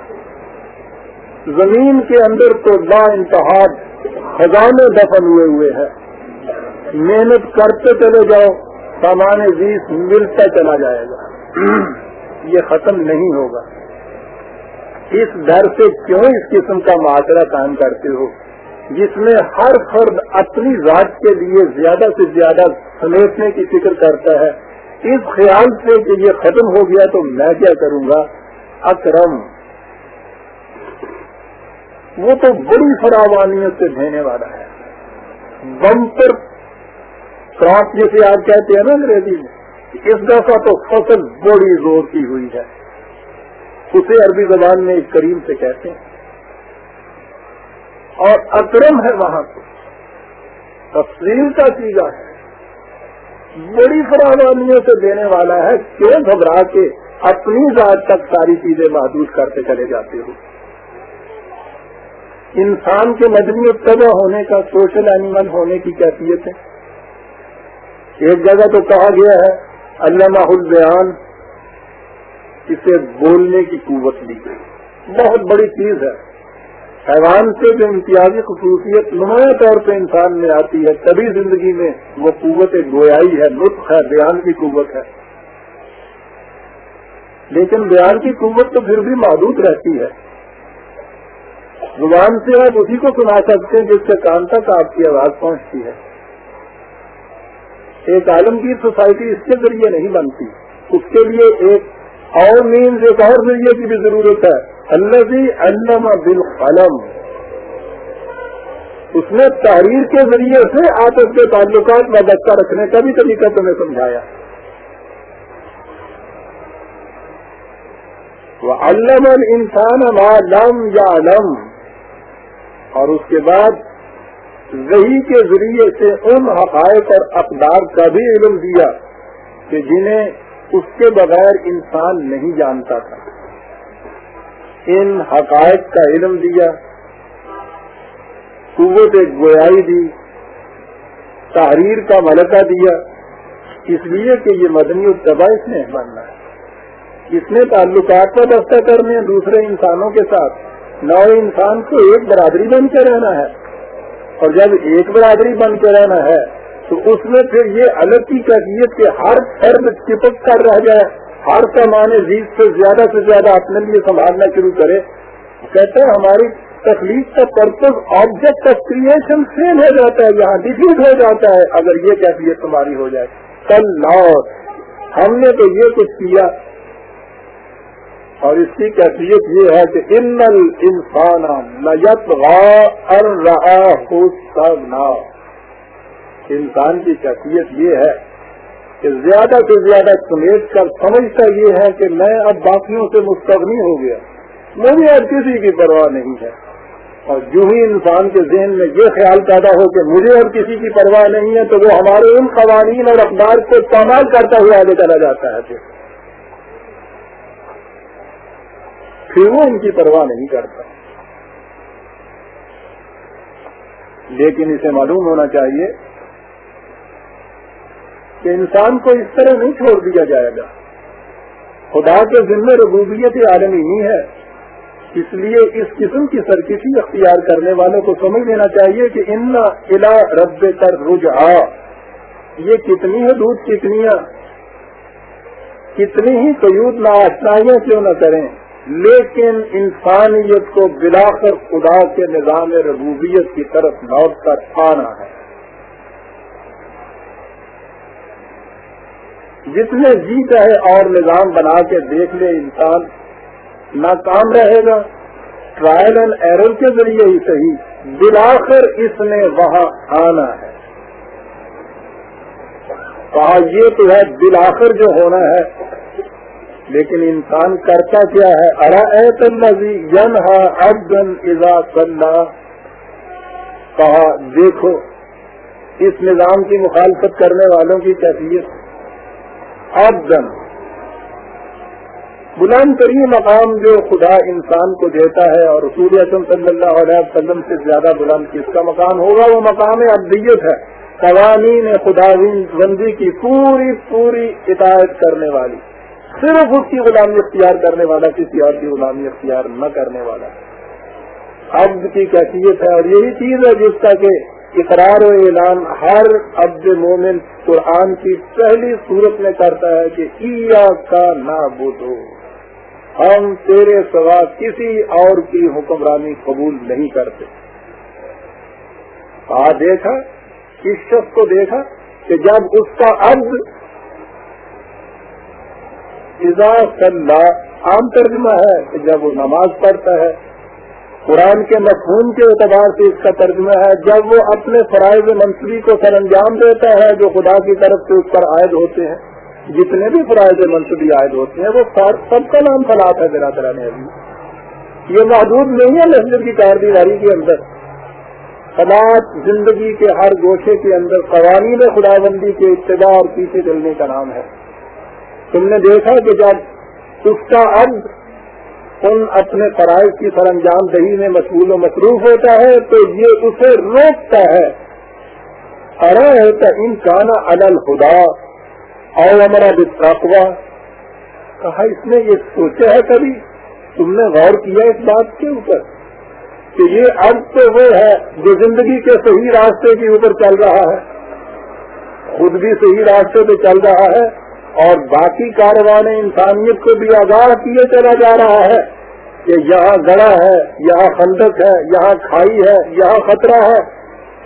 زمین کے اندر تو لا انتہا خزانے دفن ہوئے ہوئے ہیں۔ محنت کرتے چلے جاؤ، سامان زیب ملتا چلا جائے گا۔ یہ ختم نہیں ہوگا۔ اس ڈر سے کیوں اس قسم کا معاشرہ قائم کرتے ہو؟ جس میں ہر فرد اپنی ذات کے لیے زیادہ سے زیادہ سمیٹنے کی فکر کرتا ہے۔ اس خیال سے کہ یہ ختم ہو گیا تو میں کیا کروں گا؟ اکرم۔ وہ تو بڑی فراوانیت سے دینے والا ہے۔ بمپر کراپ جسے آپ کہتے ہیں نا انگریزی میں، اس دفعہ تو فصل بڑی زور کی ہوئی ہے۔ اسے عربی زبان میں ایک کریم سے کہتے ہیں۔ اور اکرم ہے وہاں کو تفصیل کا چیزا ہے۔ بڑی فراوانیوں سے دینے والا ہے۔ کیوں گھبرا کے؟ اپنی ذات تک ساری چیزیں محدود کرتے چلے جاتے ہو۔ انسان کے مدنی طبع ہونے کا سوشل اینیمل ہونے کی کیفیت ہے۔ ایک جگہ تو کہا گیا ہے، علامہ البیان، اسے بولنے کی قوت دی۔ گئی بہت بڑی چیز ہے۔ حیوان سے جو امتیازی خصوصیت نمایاں طور پہ انسان میں آتی ہے، تبھی زندگی میں وہ قوت گویائی ہے لطف ہے، بیان کی قوت ہے۔ لیکن بیان کی قوت تو پھر بھی محدود رہتی ہے۔ زبان سے آپ اسی کو سنا سکتے ہیں جس کے کام تک آپ کی آواز پہنچتی ہے۔ ایک عالمگیر سوسائٹی اس کے ذریعے نہیں بنتی۔ اس کے لیے ایک اور مینز ایک اور ذریعے کی بھی ضرورت ہے۔ الذي علم بالقلم۔ اس نے تحریر کے ذریعے سے آپس کے تعلقات میں رکھنے کا بھی طریقہ تمہیں سمجھایا۔ وہ علم انسان لم یا علم اور اس کے بعد وہی کے ذریعے سے ان حقائق اور اقدار کا بھی علم دیا کہ جنہیں اس کے بغیر انسان نہیں جانتا تھا۔ ان حقائق کا علم دیا، قوت گویائی دی، تحریر کا ملکہ دیا۔ اس لیے کہ یہ مدنی التبا اس نے بننا ہے۔ اس نے تعلقات کا دستہ کرنے دوسرے انسانوں کے ساتھ۔ نو انسان کو ایک برادری بن کے رہنا ہے۔ اور جب ایک برادری بن کے رہنا ہے، تو اس میں پھر یہ الگ کی کیفیت کے ہر فرد چپک کر رہ جائے۔ ہر سامان زیز سے زیادہ سے زیادہ اپنے لیے سنبھالنا شروع کرے۔ کہتے ہیں ہماری تکلیف کا purpose object of creation fail ہو جاتا ہے، یہاں ڈیفیٹ ہو جاتا ہے۔ اگر یہ کیفیت تمہاری ہو جائے۔ کل لاؤ ہم نے تو یہ کچھ کیا۔ اور اس کی کیفیت یہ ہے کہ ان انسان نیت ار رہا ہو انسان کی کیفیت یہ ہے کہ زیادہ سے زیادہ سمیٹ کر سمجھتا یہ ہے کہ میں اب باقیوں سے مستغنی ہو گیا۔ مجھے اب کسی کی پرواہ نہیں ہے۔ اور جو ہی انسان کے ذہن میں یہ خیال پیدا ہو کہ مجھے اب کسی کی پرواہ نہیں ہے تو وہ ہمارے ان قوانین اور اقدار کو استعمال کرتا ہوا آگے چلا جاتا ہے۔ پھر پھر وہ ان کی پرواہ نہیں کرتا۔ لیکن اسے معلوم ہونا چاہیے کہ انسان کو اس طرح نہیں چھوڑ دیا جائے گا۔ خدا کے ذمہ ربوبیت عالمی نہیں ہے۔ اس لیے اس قسم کی سرکشی اختیار کرنے والوں کو سمجھ لینا چاہیے کہ ان الا رب کر رجحا یہ کتنی ہے دودھ، کتنی کتنی ہی قیود ناشنائیاں کیوں نہ کریں؟ لیکن انسانیت کو بلا کر خدا کے نظام ربوبیت کی طرف لوٹ کر آنا ہے جتنے جی چاہے اور نظام بنا کے دیکھ لے انسان، ناکام رہے گا۔ ٹرائل اینڈ ایرر کے ذریعے ہی صحیح۔ بلاخر اس نے وہاں آنا ہے۔ کہا یہ تو ہے بلاخر جو ہونا ہے۔ لیکن انسان کرتا کیا ہے؟ ارا اے ین ہا ابن ازا کہا، دیکھو، اس نظام کی مخالفت کرنے والوں کی کیفیت ابدن بلند ترین مقام جو خدا انسان کو دیتا ہے اور رسول اعظم صلی اللہ علیہ وسلم سے زیادہ بلند کس کا مقام ہوگا؟ وہ مقام ابدیت ہے۔ قوانین خدا بندی کی پوری پوری ہدایت کرنے والی۔ صرف اس کی غلامی اختیار کرنے والا، کسی اور کی غلامی اختیار نہ کرنے والا۔ عبد کی کیفیت ہے اور یہی چیز ہے جس کا کہ اقرار و اعلان ہر عبد مومن قرآن کی پہلی صورت میں کرتا ہے کہ ایا کا نہ بدھو ہم تیرے سوا کسی اور کی حکمرانی قبول نہیں کرتے۔ آ دیکھا، اس شخص کو دیکھا کہ جب اس کا عرض عام ترجمہ ہے کہ جب وہ نماز پڑھتا ہے، قرآن کے مفہوم کے اعتبار سے اس کا ترجمہ ہے، جب وہ اپنے فرائض منصوبی کو سر انجام دیتا ہے، جو خدا کی طرف سے اس پر عائد ہوتے ہیں، جتنے بھی فرائض منصوبی عائد ہوتے ہیں، وہ سب کا نام فلاط ہے میرا طرح نے ابھی یہ محدود نہیں ہے مسجد کی کاردیواری کے اندر۔ خلاط زندگی کے ہر گوشے کے اندر، قوانین خدا بندی کے ابتدا اور پیچھے چلنے کا نام ہے۔ تم نے دیکھا کہ جب اس کا اب ان اپنے فرائض کی سر انجام دہی میں مشغول و مصروف ہوتا ہے، تو یہ اسے روکتا ہے۔ ارا ہے ان کانا الل خدا اور ہمارا بتاقوا کہا، اس نے یہ سوچا ہے کبھی؟ تم نے غور کیا اس بات کے اوپر کہ یہ اب تو وہ ہے جو زندگی کے صحیح راستے کے اوپر چل رہا ہے۔ خود بھی صحیح راستے پہ چل رہا ہے۔ اور باقی کاروان انسانیت کو بھی آگاہ کیے چلا جا رہا ہے کہ یہاں گڑا ہے، یہاں خندق ہے، یہاں کھائی ہے، یہاں خطرہ ہے۔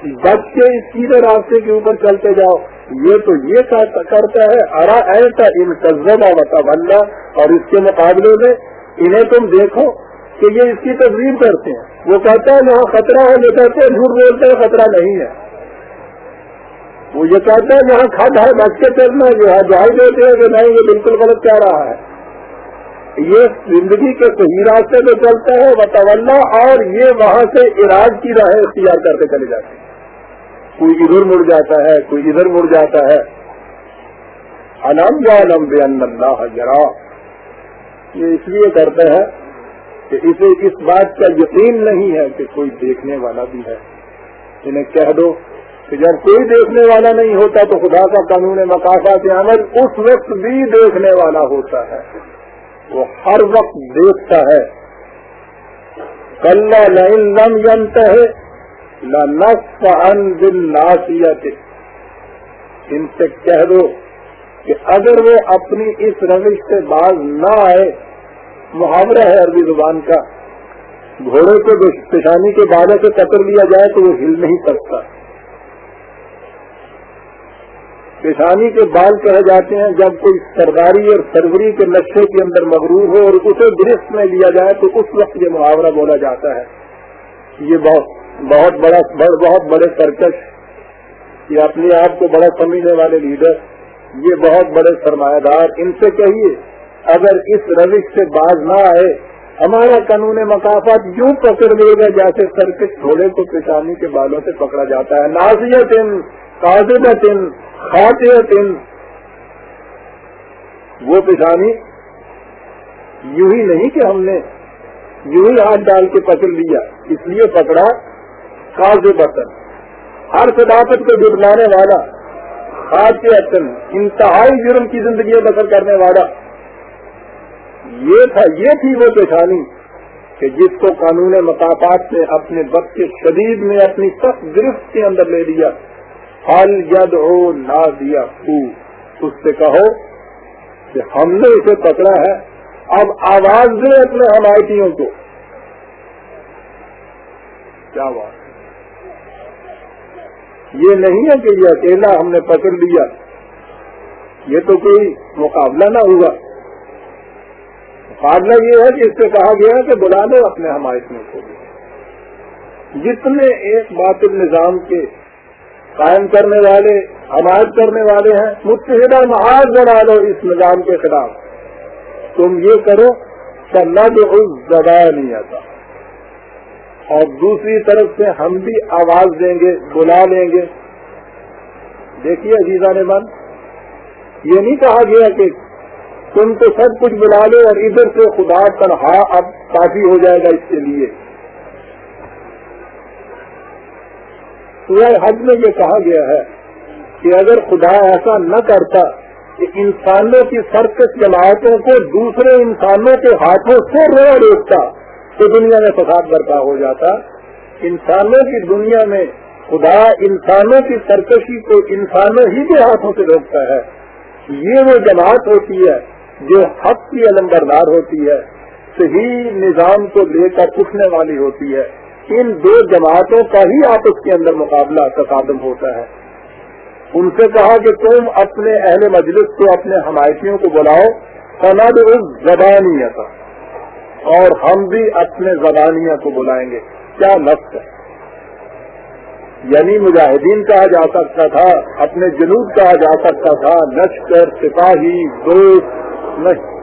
بچے اس سیدھے راستے کے اوپر چلتے جاؤ۔ یہ تو یہ کرتا ہے۔ ارا ایسا ان تجربہ بتا بننا اور اس کے مقابلے میں انہیں تم دیکھو کہ یہ اس کی تصویر کرتے ہیں۔ وہ کہتا ہے، یہاں خطرہ ہے یہ کہتے ہیں، جھوٹ بولتے ہیں، خطرہ نہیں ہے۔ وہ یہ کہتے ہیں جہاں کھاد ہے بچ کے چلنا جو ہے دہائی دیتے ہیں کہ نہیں، یہ بالکل غلط کہہ رہا ہے۔ یہ زندگی کے صحیح راستے پہ چلتا ہے بطولہ اور یہ وہاں سے علاج کی راہیں اختیار کرتے چلے جاتے ہیں۔ کوئی ادھر مڑ جاتا ہے، کوئی ادھر مڑ جاتا ہے۔ یا بے اللہ جرا یہ اس لیے کرتے ہیں کہ اسے اس بات کا یقین نہیں ہے کہ کوئی دیکھنے والا بھی ہے۔ انہیں کہہ دو کہ جب کوئی دیکھنے والا نہیں ہوتا تو خدا کا قانون مقاصد عمل اس وقت بھی دیکھنے والا ہوتا ہے۔ وہ ہر وقت دیکھتا ہے۔ کل لائن لم جنت ہے نہ نقص ان دن ناسیت ان سے کہہ دو کہ اگر وہ اپنی اس روش سے باز نہ آئے، محاورہ ہے عربی زبان کا۔ گھوڑے کو پیشانی کے بالوں سے پکڑ لیا جائے تو وہ ہل نہیں سکتا۔ پیشانی کے بال کہے جاتے ہیں، جب کوئی سرداری اور سروری کے نقشے کے اندر مغرور ہو اور اسے درست میں لیا جائے تو اس وقت یہ محاورہ بولا جاتا ہے۔ یہ بہت بہت بڑا بہت بڑے سرکش، یہ اپنے آپ کو بڑا سمجھنے والے لیڈر، یہ بہت بڑے سرمایہ دار، ان سے کہیے، اگر اس روش سے باز نہ آئے، ہمارا قانون مقافات یوں پکڑ لے گا جیسے سرکش گھوڑے کو پیشانی کے بالوں سے پکڑا جاتا ہے۔ نازیت ان قاضبت ان وہ پیشانی یوں ہی نہیں کہ ہم نے یوں ہی ہاتھ ڈال کے پکڑ لیا، اس لیے پکڑا کاز بتن ہر صداقت کو جٹلانے والا خاطیت انتہائی جرم کی زندگی بسر کرنے والا۔ یہ تھا، یہ تھی وہ پیشانی کہ جس کو قانون مقافات نے اپنے وقت کے شدید میں اپنی سخت گرفت کے اندر لے لیا۔ حل ید ہو نہ دیا اس سے کہو کہ ہم نے اسے پکڑا ہے۔ اب آواز دے اپنے حمایتیوں کو۔ کیا بات یہ نہیں ہے کہ یہ اکیلا ہم نے پکڑ لیا۔ یہ تو کوئی مقابلہ نہ ہوا۔ فاضلہ یہ ہے کہ اس سے کہا گیا کہ بلا لو اپنے حمایت میں کو۔ جتنے ایک باطل نظام کے قائم کرنے والے، حمایت کرنے والے ہیں۔ متحدہ محاذ بنا لو اس نظام کے خلاف۔ تم یہ کرو کہ نہ دبایا نہیں آتا اور دوسری طرف سے ہم بھی آواز دیں گے، بلا لیں گے۔ دیکھیے عزیزہ نے من یہ نہیں کہا گیا کہ تم تو سب کچھ بلا لو اور ادھر سے خدا تنہا اب کافی ہو جائے گا اس کے لیے۔ سورہ حج میں یہ کہا گیا ہے کہ اگر خدا ایسا نہ کرتا کہ انسانوں کی سرکس جماعتوں کو دوسرے انسانوں کے ہاتھوں سے رو روکتا تو دنیا میں فساد برپا ہو جاتا۔ انسانوں کی دنیا میں خدا انسانوں کی سرکشی کو انسانوں ہی کے ہاتھوں سے روکتا ہے۔ یہ وہ جماعت ہوتی ہے جو حق کی علم بردار ہوتی ہے، صحیح نظام کو لے کر اٹھنے والی ہوتی ہے۔ ان دو جماعتوں کا ہی آپس کے اندر مقابلہ تصادم ہوتا ہے۔ ان سے کہا کہ تم اپنے اہل مجلس کو، اپنے حمایتیوں کو بلاؤ۔ سند اس زبانیت اور ہم بھی اپنے زبانیہ کو بلائیں گے۔ کیا نقص ہے؟ یعنی مجاہدین کہا جا سکتا تھا، اپنے جنوب کہا جا سکتا تھا، لشکر، سپاہی، دوست، نہیں۔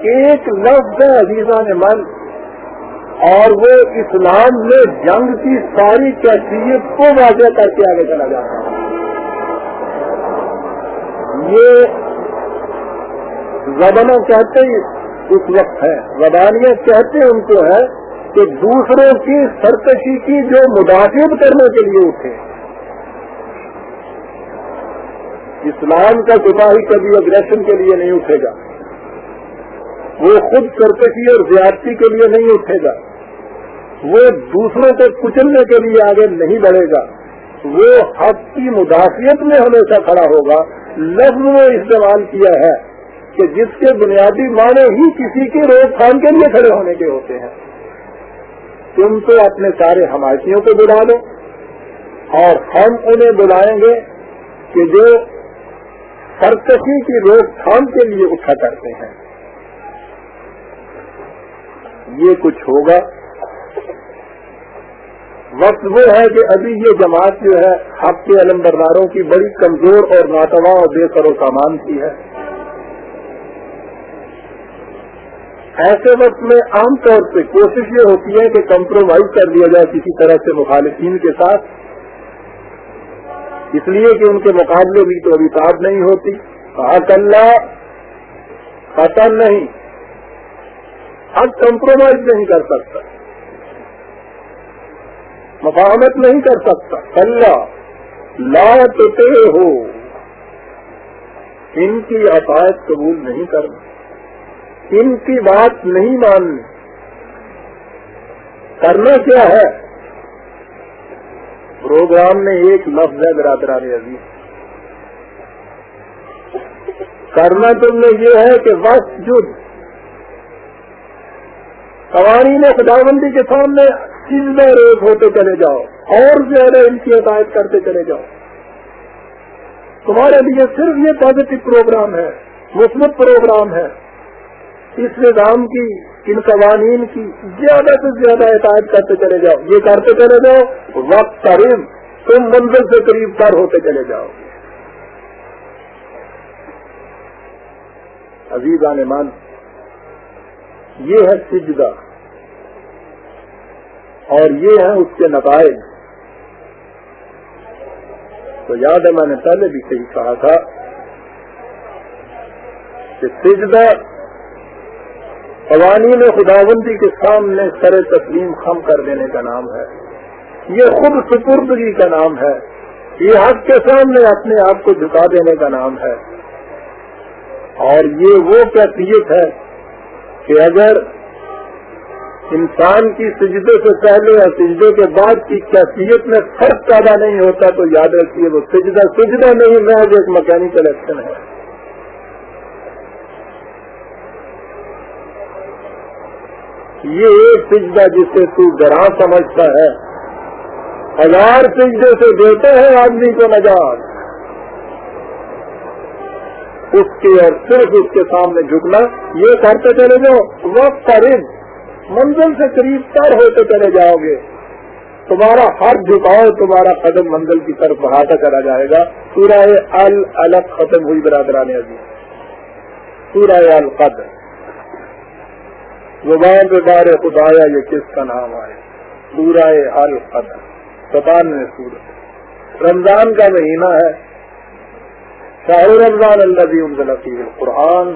ایک لفظ ہے عزیزہ نے من اور وہ اسلام میں جنگ کی ساری کیفیت کو واضح کر کے آگے چلا جاتا ہے۔ یہ زبانوں کہتے ہی اس وقت ہے۔ زبانیاں کہتے ان کو ہے کہ دوسروں کی سرکشی کی جو مدافعت کرنے کے لیے اٹھے۔ اسلام کا سپاہی کبھی اگریشن کے لیے نہیں اٹھے گا۔ وہ خود سرکشی اور زیادتی کے لیے نہیں اٹھے گا۔ وہ دوسروں کو کچلنے کے لیے آگے نہیں بڑھے گا۔ وہ حق کی مدافعت میں ہمیشہ کھڑا ہوگا۔ لفظ میں استعمال کیا ہے کہ جس کے بنیادی معنی ہی کسی کی روک تھام کے لیے کھڑے ہونے کے ہوتے ہیں۔ تم تو اپنے سارے حمایتیوں کو بلا لو اور ہم انہیں بلائیں گے کہ جو سرکشی کی روک تھام کے لیے اٹھا کرتے ہیں۔ یہ کچھ ہوگا۔ وقت وہ ہے کہ ابھی یہ جماعت جو ہے حق کے علم برداروں کی بڑی کمزور اور ناتواں اور بے سر و سامان کی ہے۔ ایسے وقت میں عام طور سے کوشش یہ ہوتی ہے کہ کمپرومائز کر دیا جائے کسی طرح سے مخالفین کے ساتھ۔ اس لیے کہ ان کے مقابلے بھی تو ابھی تاب نہیں ہوتی۔ اللہ، قتل نہیں۔ اب کمپرومائز نہیں کر سکتا۔ مفاہمت نہیں کر سکتا۔ اللہ، لا ہو ان کی عقائد قبول نہیں کرنا۔ ان کی بات نہیں ماننی۔ کرنا کیا ہے؟ پروگرام میں ایک لفظ ہے برادران عزیز۔ کرنا تم نے یہ ہے کہ وقت جد قوانین خدا بندی کے سامنے چیزیں روز ہوتے چلے جاؤ، اور زیادہ ان کی ہدایت کرتے چلے جاؤ۔ تمہارے لیے صرف یہ پازیٹو پروگرام ہے، مثبت پروگرام ہے۔ اس نظام کی، ان قوانین کی زیادہ سے زیادہ احتیاط کرتے چلے جاؤ۔ یہ کرتے چلے جاؤ، وقت قریب تم منزل سے قریب پر ہوتے چلے جاؤ۔ عزیز آنے مان یہ ہے سجدہ۔ اور یہ ہے اس کے نتائج۔ تو یاد ہے میں نے پہلے بھی صحیح کہا تھا کہ سجدہ قوانین خداوندی کے سامنے سر تسلیم خم کر دینے کا نام ہے۔ یہ خود سپردگی کا نام ہے۔ یہ حق کے سامنے اپنے آپ کو جھکا دینے کا نام ہے۔ اور یہ وہ کیفیت ہے کہ اگر انسان کی سجدے سے پہلے یا سجدے کے بعد کی کیفیت میں فرق پیدا نہیں ہوتا، تو یاد رکھیے وہ سجدہ سجدہ نہیں، محض ایک مکینکل ایکشن ہے۔ یہ ایک سجدہ جسے تو گرا سمجھتا ہے۔ ہزار سجدے سے دیتے ہیں آدمی کو نجات۔ اس کے اور صرف اس کے سامنے جھکنا، یہ کرتے چلے جاؤ۔ وقت قریب منزل سے قریب تر ہوتے چلے جاؤ گے۔ تمہارا ہر جھکاؤ، تمہارا قدم منزل کی طرف بڑھاتا چلا جائے گا۔ سورہ ال الگ ختم ہوئی برادران ابھی سورہ القدر۔ زبان پہ بار خدایا، یہ کس کا نام آئے؟ پورا القدر۔ ستانوے سورت رمضان کا مہینہ ہے۔ شاہ رمضان اللہ بھی ان قرآن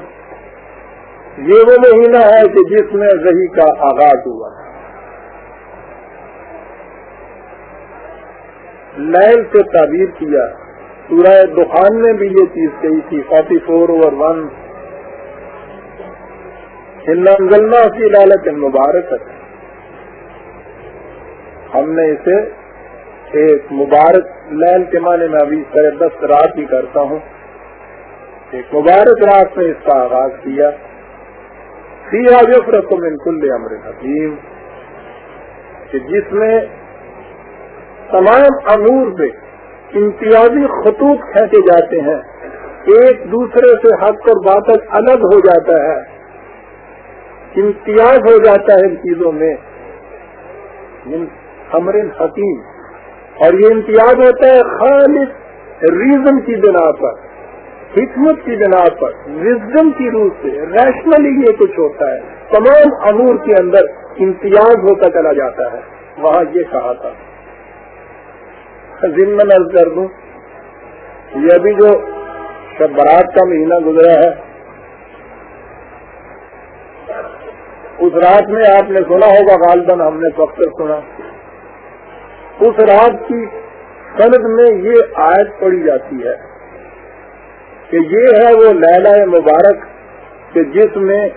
یہ وہ مہینہ ہے کہ جس میں رہی کا آغاز ہوا۔ لیل سے تعبیر کیا۔ سورہ دخان میں بھی یہ چیز کہی تھی، فورٹی فور اوور ون۔ انزلنا کی لالت مبارک۔ ہے ہم نے اسے ایک مبارک لین کے معنی میں ابھی سر دست رات ہی کرتا ہوں۔ ایک مبارک رات میں اس کا آغاز کیا۔ سی آج من کل امر حکیم، کہ جس میں تمام امور پہ امتیازی خطوط کھینچے جاتے ہیں، ایک دوسرے سے حق اور باطل الگ ہو جاتا ہے، امتیاز ہو جاتا ہے ان چیزوں میں۔ امر حکیم۔ اور یہ امتیاز ہوتا ہے خالص ریزن کی بنا پر۔ حکمت کی بنا پر وزڈم کی روح سے ریشنلی یہ کچھ ہوتا ہے۔ تمام امور کے اندر امتیاز ہوتا چلا جاتا ہے۔ وہاں یہ کہا تھا۔ ذمہ عرض کر دوں۔ یہ ابھی جو شب برات کا مہینہ گزرا ہے۔ اس رات میں آپ نے سنا ہوگا، غالباً ہم نے اکثر سنا۔ اس رات کی سند میں یہ آیت پڑی جاتی ہے۔ کہ یہ ہے وہ لیلا مبارک کہ جس میں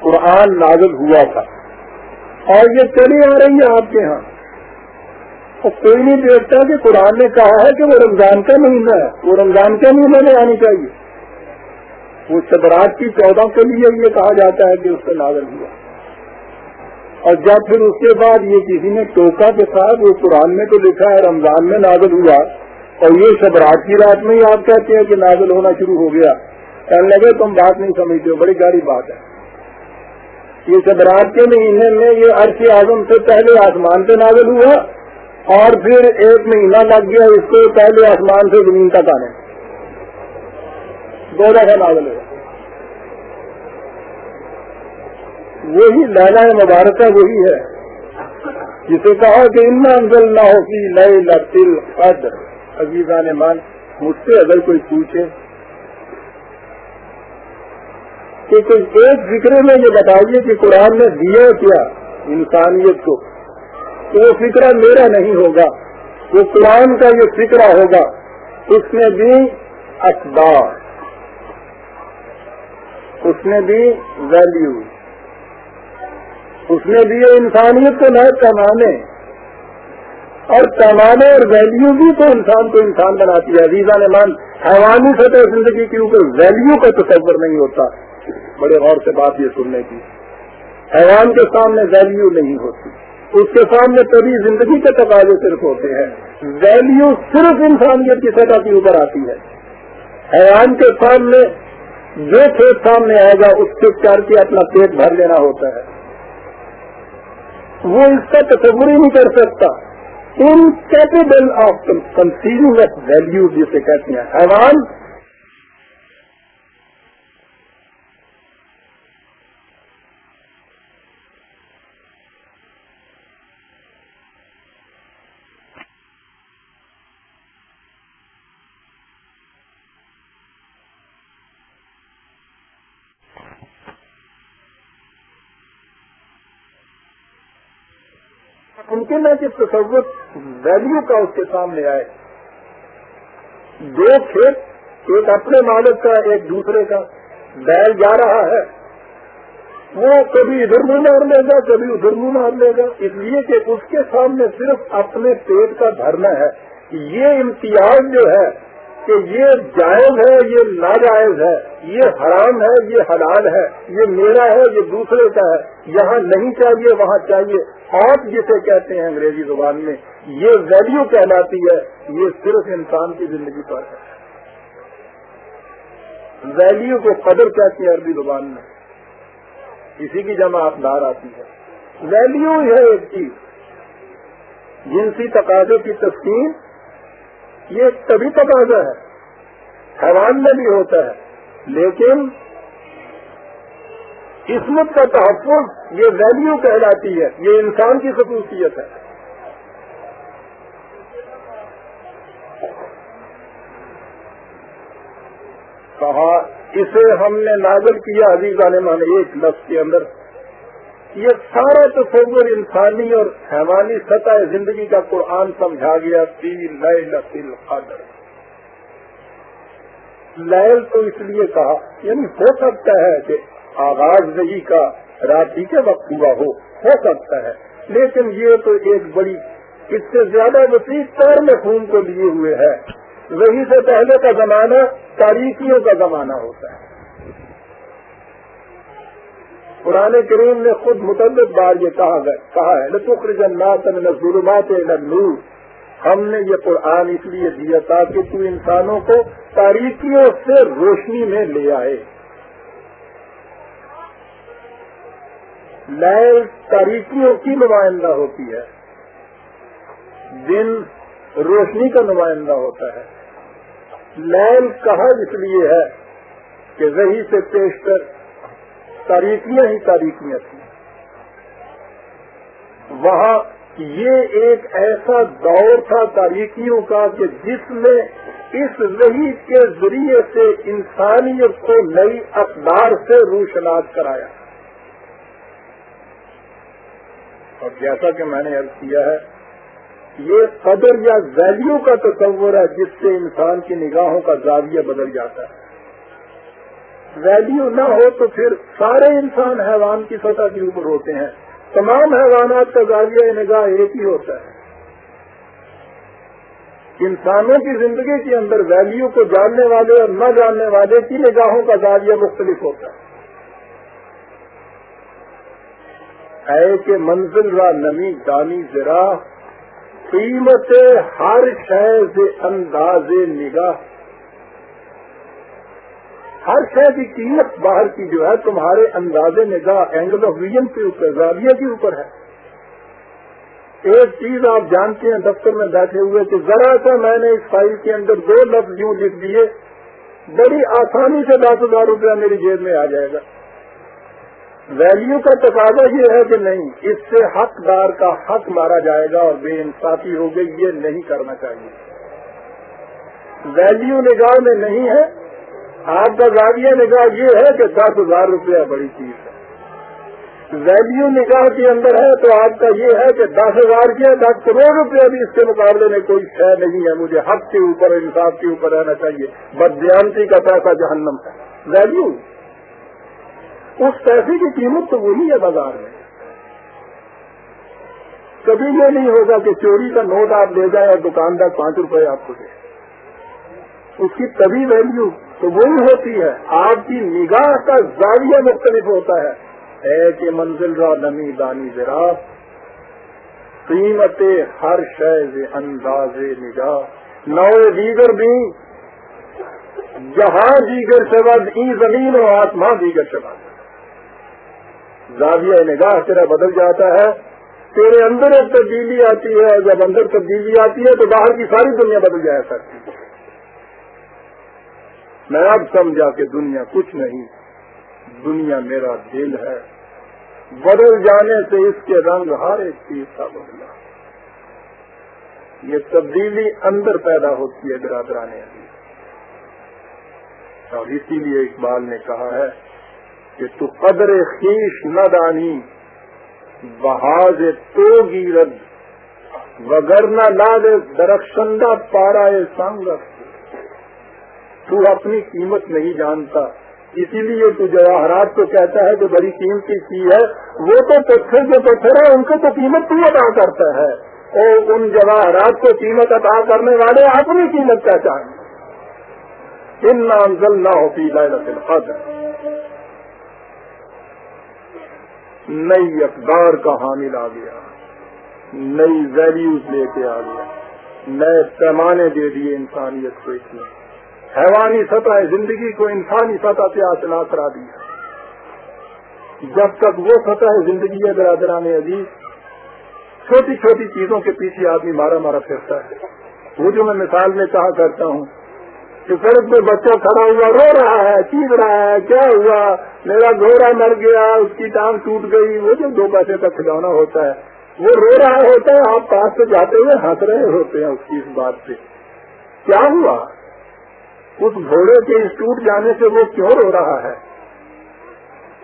قرآن نازل ہوا تھا۔ اور یہ چلی آ رہی ہے آپ کے ہاں۔ کوئی نہیں دیکھتا کہ قرآن نے کہا ہے کہ وہ رمضان کا مہینہ ہے۔ وہ رمضان کے مہینے میں آنی چاہیے۔ وہ شبرات کی چودہ کے لیے یہ کہا جاتا ہے کہ اس سے نازل ہوا۔ اور جب پھر اس کے بعد یہ کسی نے ٹوکا کے ساتھ وہ قرآن میں تو لکھا ہے رمضان میں نازل ہوا۔ اور یہ سب رات کی رات میں ہی آپ کہتے ہیں کہ نازل ہونا شروع ہو گیا۔ کہنے لگے تم بات نہیں سمجھتے ہو، بڑی گاڑی بات ہے۔ یہ سب رات کے مہینے میں یہ عرش اعظم سے پہلے آسمان پہ نازل ہوا اور پھر ایک مہینہ لگ گیا اس کو پہلے آسمان سے زمین تک آنے۔ دو دفعہ نازل ہوا۔ وہی لالا مبارکہ وہی ہے۔ جسے کہا کہ ان انزل نہ ہوگی نئے لطل قدر عزیزہ نے مان، مجھ سے اگر کوئی پوچھے کہ کوئی ایک فکرے میں یہ بتائیے کہ قرآن نے دیا کیا انسانیت کو تو وہ فکرہ میرا نہیں ہوگا، وہ قرآن کا یہ فکرہ ہوگا، اس میں بھی اخبار اس میں بھی ویلیو، اس نے دیے انسانیت کو نئے پیمانے اور پیمانے اور ویلیو بھی تو انسان کو انسان بناتی ہے۔ ویزا نے مان حیوانی سطح زندگی کے اوپر ویلیو کا تصور نہیں ہوتا۔ بڑے غور سے بات یہ سننے کی۔ حیوان کے سامنے ویلیو نہیں ہوتی۔ اس کے سامنے کبھی زندگی کے تقاضے صرف ہوتے ہیں۔ ویلیو صرف انسانیت کی سطح کے اوپر آتی ہے حیوان کے سامنے جو کھیت سامنے آئے گا، اس کے کر کے اپنا پیٹ بھر لینا ہوتا ہے۔ وہ اس کا تصور ہی نہیں کر سکتا۔ ان آف کنسیونگ ویلو جسے کہتے ہیں حیوان ممکن ہے کہ تصور ویلو کا اس کے سامنے آئے، دو کھیت، ایک اپنے مالک کا، ایک دوسرے کا، بیل جا رہا ہے، وہ کبھی ادھر منہ مار لے گا، کبھی ادھر منہ مار لے گا، اس لیے کہ اس کے سامنے صرف اپنے پیٹ کا دھرنا ہے۔ یہ امتیاز جو ہے کہ یہ جائز ہے، یہ ناجائز ہے، یہ حرام ہے، یہ حلال ہے، یہ میرا ہے، یہ دوسرے کا ہے۔ یہاں نہیں چاہیے، وہاں چاہیے۔ آپ جسے کہتے ہیں انگریزی زبان میں، یہ ویلیو کہلاتی ہے، یہ صرف انسان کی زندگی پر ہے۔ ویلیو کو قدر کہتی ہے عربی زبان میں۔ اسی کی جمع دار آتی ہے۔ ویلیو ہے ایک چیز۔ جنسی تقاضے کی تسکین، یہ تبھی تقاضا ہے۔ حیوان میں بھی ہوتا ہے، لیکن قسمت کا تحفظ یہ ویلیو کہلاتی ہے، یہ انسان کی خصوصیت ہے۔ کہا، اسے ہم نے نازل کیا عزیز عالمان، ایک لفظ کے اندر۔ یہ سارا تصور انسانی اور حیوانی سطح زندگی کا قرآن سمجھا گیا تی لیے نسل قدر لیل تو اس لیے کہا یعنی ہو سکتا ہے کہ آغاز نہیں کا رات ہی کے وقت ہوا ہو ہو سکتا ہے۔ لیکن یہ تو ایک بڑی، اس سے زیادہ وسیع طور میں خون کو لیے ہوئے ہے۔ وہی سے پہلے کا زمانہ، تاریخیوں کا زمانہ ہوتا ہے۔ قرآن کریم نے خود متعدد بار یہ کہا کہا ہے ظلمات نور ہم نے یہ قرآن اس لیے دیا تاکہ تو انسانوں کو تاریخیوں سے روشنی میں لے آئے۔ لائل تاریخیوں کی نمائندہ ہوتی ہے۔ دن روشنی کا نمائندہ ہوتا ہے۔ لائل کہا اس لیے ہے کہ وہی سے پیش کر تاریخیاں ہی تاریخیاں تھیں۔ وہاں یہ ایک ایسا دور تھا تاریخیوں کا کہ جس میں اس وحی کے ذریعے سے انسانیت کو نئی اقدار سے روشناس کرایا۔ اور جیسا کہ میں نے عرض کیا ہے یہ قدر یا ویلیو کا تصور ہے جس سے انسان کی نگاہوں کا زاویہ بدل جاتا ہے۔ ویلیو نہ ہو تو پھر سارے انسان حیوان کی سطح کے اوپر ہوتے ہیں۔ تمام حیوانات کا زاویہ نگاہ ایک ہی ہوتا ہے۔ انسانوں کی زندگی کے اندر ویلیو کو جاننے والے اور نہ جاننے والے کی نگاہوں کا زاویہ مختلف ہوتا ہے۔ اے کہ منزل را نمی دانی ذرا، قیمت ہر شہ انداز نگاہ۔ ہر شے کی قیمت باہر کی جو ہے تمہارے انداز نگاہ اینگل آف ویژن کے اوپر، زاویہ کے اوپر ہے۔ ایک چیز آپ جانتے ہیں، دفتر میں بیٹھے ہوئے کہ ذرا سا میں نے اس فائل کے اندر دو لفظ یوں لکھ دیے، بڑی آسانی سے دس ہزار روپیہ میری جیب میں آ جائے گا۔ ویلیو کا تقاضا یہ ہے کہ نہیں، اس سے حقدار کا حق مارا جائے گا اور بے انصافی ہو گئی، یہ نہیں کرنا چاہیے۔ ویلیو نگاہ میں نہیں ہے، آپ کا زاویہ نگاہ یہ ہے کہ دس ہزار روپیہ بڑی چیز ہے۔ ویلیو نگاہ کے اندر ہے تو آپ کا یہ ہے کہ دس ہزار کے دس کروڑ روپیہ بھی اس کے مقابلے میں کوئی شہ نہیں ہے۔ مجھے حق کے اوپر، انصاف کے اوپر رہنا چاہیے۔ بدیانتی کا پیسہ جہنم ہے۔ ویلیو اس پیسے کی قیمت تو وہی ہے بازار میں۔ کبھی یہ نہیں ہوگا کہ چوری کا نوٹ آپ لے جائیں اور دکاندار پانچ روپے آپ کو دے۔ اس کی تبھی ویلیو تو وہی ہوتی ہے۔ آپ کی نگاہ کا زاویہ مختلف ہوتا ہے۔ اے کہ منزل را نمی دانی ذرا۔ قیمت ہر شہ انداز نگاہ۔ نو دیگر بھی، جہاں دیگر شبد ای زمین و آسمان دیگر شبد زاویہ نگاہ تیرا بدل جاتا ہے، تیرے اندر ایک تبدیلی آتی ہے، اور جب اندر تبدیلی آتی ہے تو باہر کی ساری دنیا بدل جایا سکتی ہے۔ میں اب سمجھا کہ دنیا کچھ نہیں، دنیا میرا دل ہے۔ بدل جانے سے اس کے رنگ ہر ایک چیز کا بدلا یہ تبدیلی اندر پیدا ہوتی ہے، برادران اور اسی لیے اقبال نے کہا ہے کہ تو قدر خیش نہ دانی بہاز تو گیرد وگرنا لال درخشندہ پارا سانگت تو اپنی قیمت نہیں جانتا، اسی لیے تو جواہرات کو کہتا ہے جو بڑی قیمتی چیز ہے، وہ تو پتھر جو پتھر ہے، ان کو تو قیمت تو ادا کرتا ہے۔ اور ان جواہرات کو قیمت ادا کرنے والے اپنی قیمت پہچان ان نامزل نہ ہوتی القدر۔ نئی اقدار کا حامل آ گیا۔ نئی ویلیوز لے کے آ گیا۔ نئے پیمانے دے دیے انسانیت کو اس میں حیوانی سطح زندگی کو انسانی سطح سے آسنا کرا دیا۔ جب تک وہ سطح زندگی ہے، برادران عزیز، چھوٹی چھوٹی چیزوں کے پیچھے آدمی مارا مارا پھرتا ہے۔ وہ جو میں مثال میں کہا کرتا ہوں کہ سڑک پہ بچہ کھڑا ہوا رو رہا ہے چیز رہا ہے، کیا ہوا؟ میرا گھوڑا مر گیا، اس کی ٹانگ ٹوٹ گئی، وہ جو دو پیسے کا کھلونا ہوتا ہے، وہ رو رہا ہوتا ہے، آپ پاس سے جاتے ہوئے ہنس رہے ہوتے ہیں اس کی اس بات سے۔ کیا ہوا؟ اس گھوڑے کے ٹوٹ جانے سے وہ کیوں رو رہا ہے؟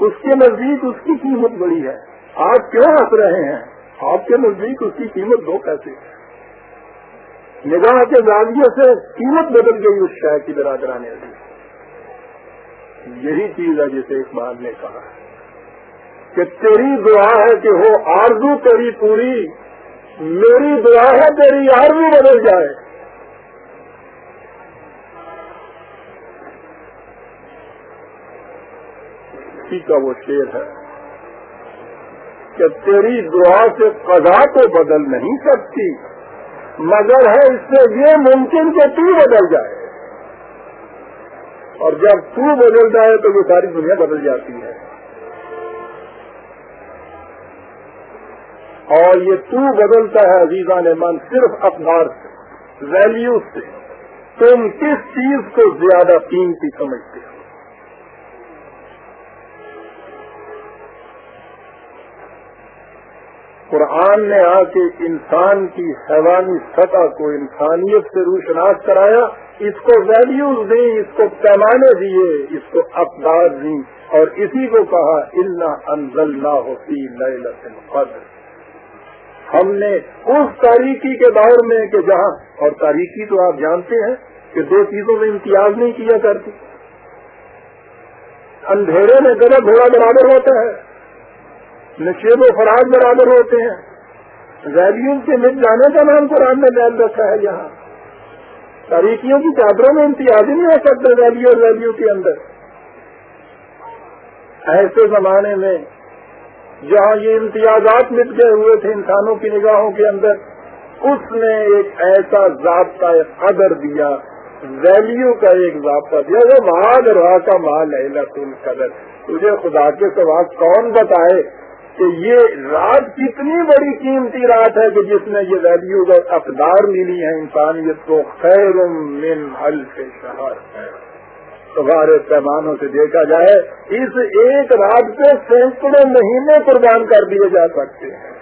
اس کے نزدیک اس کی قیمت بڑی ہے۔ آپ کیوں ہنس رہے ہیں؟ آپ کے نزدیک اس کی قیمت دو پیسے۔ نگاہ کے زاویے سے قیمت بدل گئی اس شہر کی برادران یہی چیز ہے جسے اقبال نے کہا کہ تیری دعا ہے کہ ہو آرزو تیری پوری، میری دعا ہے تیری آرزو بدل جائے۔ کا وہ شیر ہے کہ تیری دعا سے قضا تو بدل نہیں سکتی۔ مگر ہے اس سے یہ ممکن کہ تو بدل جائے۔ اور جب تو بدل جائے تو یہ ساری دنیا بدل جاتی ہے۔ اور یہ تو بدلتا ہے عزیزہ نے من صرف اخبار سے ویلیو سے۔ تم کس چیز کو زیادہ قیمتی سمجھتے ہو؟ قرآن نے آ کے انسان کی حیوانی سطح کو انسانیت سے روشناس کرایا، اس کو ویلیوز دیں، اس کو پیمانے دیے، اس کو اقدار دی اور اسی کو کہا انزل نہ ہوتی نئے قدر ہم نے اس تاریخی کے دور میں کہ جہاں، اور تاریخی تو آپ جانتے ہیں کہ دو چیزوں میں امتیاز نہیں کیا کرتی۔ اندھیرے میں غلط گھوڑا برابر ہوتا ہے نشیب و فراغ برابر ہوتے ہیں۔ ریلیوں کے مل جانے کا نام قرآن نے ڈال رکھا ہے یہاں۔ تاریخیوں کی چادروں میں امتیاز نہیں ہو سکتے ریلیوں اور ریلیوں کے اندر۔ ایسے زمانے میں جہاں یہ امتیازات مٹ گئے ہوئے تھے انسانوں کی نگاہوں کے اندر، اس نے ایک ایسا ضابطہ قدر دیا۔ ویلیو کا ایک ضابطہ دیا۔ وہ مال رہا کا مال ہے قدر تجھے خدا کے سوا کون بتائے؟ کہ یہ رات کتنی بڑی قیمتی رات ہے کہ جس میں یہ ویلیو اور اقدار ملی ہے انسانیت کو خیر من الف شہر۔ تمہارے پیمانوں سے دیکھا جائے، اس ایک رات کو سینکڑوں مہینے قربان کر دیے جا سکتے ہیں۔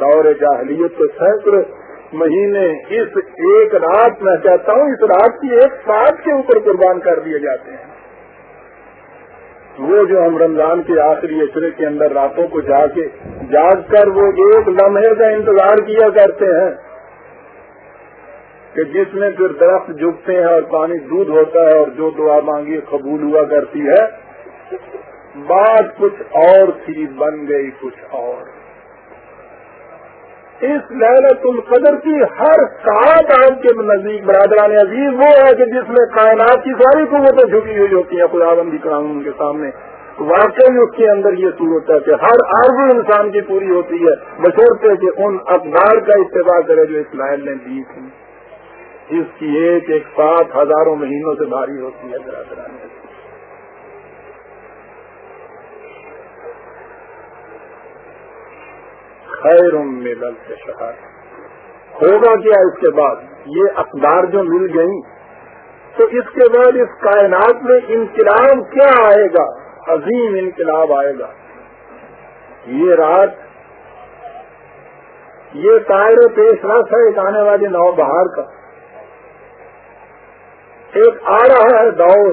دور جاہلیت تو سینکڑوں مہینے اس ایک رات میں کہتا ہوں، اس رات کی ایک ساتھ کے اوپر قربان کر دیے جاتے ہیں۔ وہ جو ہم رمضان کے آخری اشرے کے اندر راتوں کو جا کے جاگ کر وہ ایک لمحے کا انتظار کیا کرتے ہیں کہ جس میں پھر درخت جھکتے ہیں اور پانی دودھ ہوتا ہے اور جو دعا مانگی قبول ہوا کرتی ہے، بات کچھ اور تھی، بن گئی کچھ اور۔ اس لہرت القدر کی ہر سات آپ کے نزدیک برادران عزیز وہ ہے کہ جس میں کائنات کی ساری قوتیں جھکی ہوئی ہوتی ہیں، خدا بندی قانون کے سامنے۔ واقعی اس کے اندر یہ صورت ہے کہ ہر آرزو انسان کی پوری ہوتی ہے۔ بشورتے کہ ان اخبار کا اتباع کرے جو اسرائیل نے دی تھی۔ جس کی ایک ایک سات ہزاروں مہینوں سے بھاری ہوتی ہے برادران عزیز۔ خیر ملل سے شہر ہوگا کیا اس کے بعد؟ یہ اخبار جو مل گئی تو اس کے بعد اس کائنات میں انقلاب کیا آئے گا؟ عظیم انقلاب آئے گا۔ یہ رات، یہ تائر پیش رس ہے ایک آنے والی نو بہار کا۔ ایک آ رہا ہے دور۔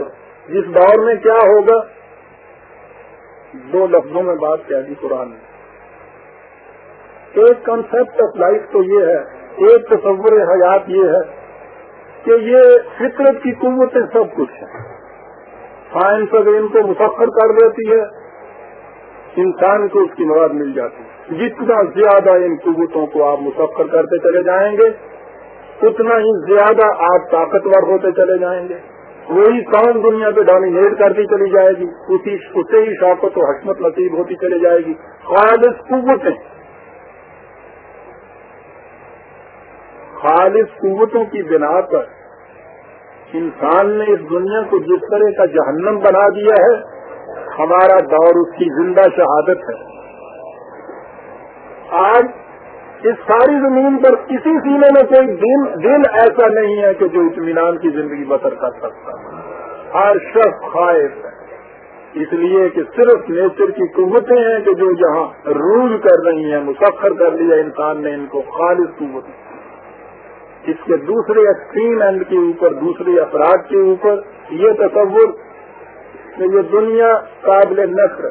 جس دور میں کیا ہوگا؟ دو لفظوں میں بات کہہ دی قرآن نے۔ ایک کنسپٹ آف لائف تو یہ ہے، ایک تصور حیات یہ ہے کہ یہ فطرت کی قوتیں سب کچھ ہیں۔ سائنس اگر ان کو مسفر کر دیتی ہے، انسان کو اس کی مواد مل جاتی ہے۔ جتنا زیادہ ان قوتوں کو آپ مسفر کرتے چلے جائیں گے، اتنا ہی زیادہ آپ طاقتور ہوتے چلے جائیں گے۔ وہی کام دنیا پہ ڈومینیٹ کرتی چلی جائے گی؟ اسی اسے ہی شوقت و حکمت نصیب ہوتی چلی جائے گی۔ خالص قوتیں۔ خالص قوتوں کی بنا پر انسان نے اس دنیا کو جس طرح کا جہنم بنا دیا ہے، ہمارا دور اس کی زندہ شہادت ہے۔ آج اس ساری زمین پر کسی سینے میں کوئی دن دن ایسا نہیں ہے کہ جو اطمینان کی زندگی بسر کر سکتا ہر شخص خواہش ہے۔ اس لیے کہ صرف نیچر کی قوتیں ہیں کہ جو یہاں رول کر رہی ہیں، مسخر کر لیا انسان نے ان کو خالص قوت اس کے دوسرے ایکسٹریم اینڈ کے اوپر، دوسرے افراد کے اوپر، یہ تصور کہ یہ دنیا قابل نقر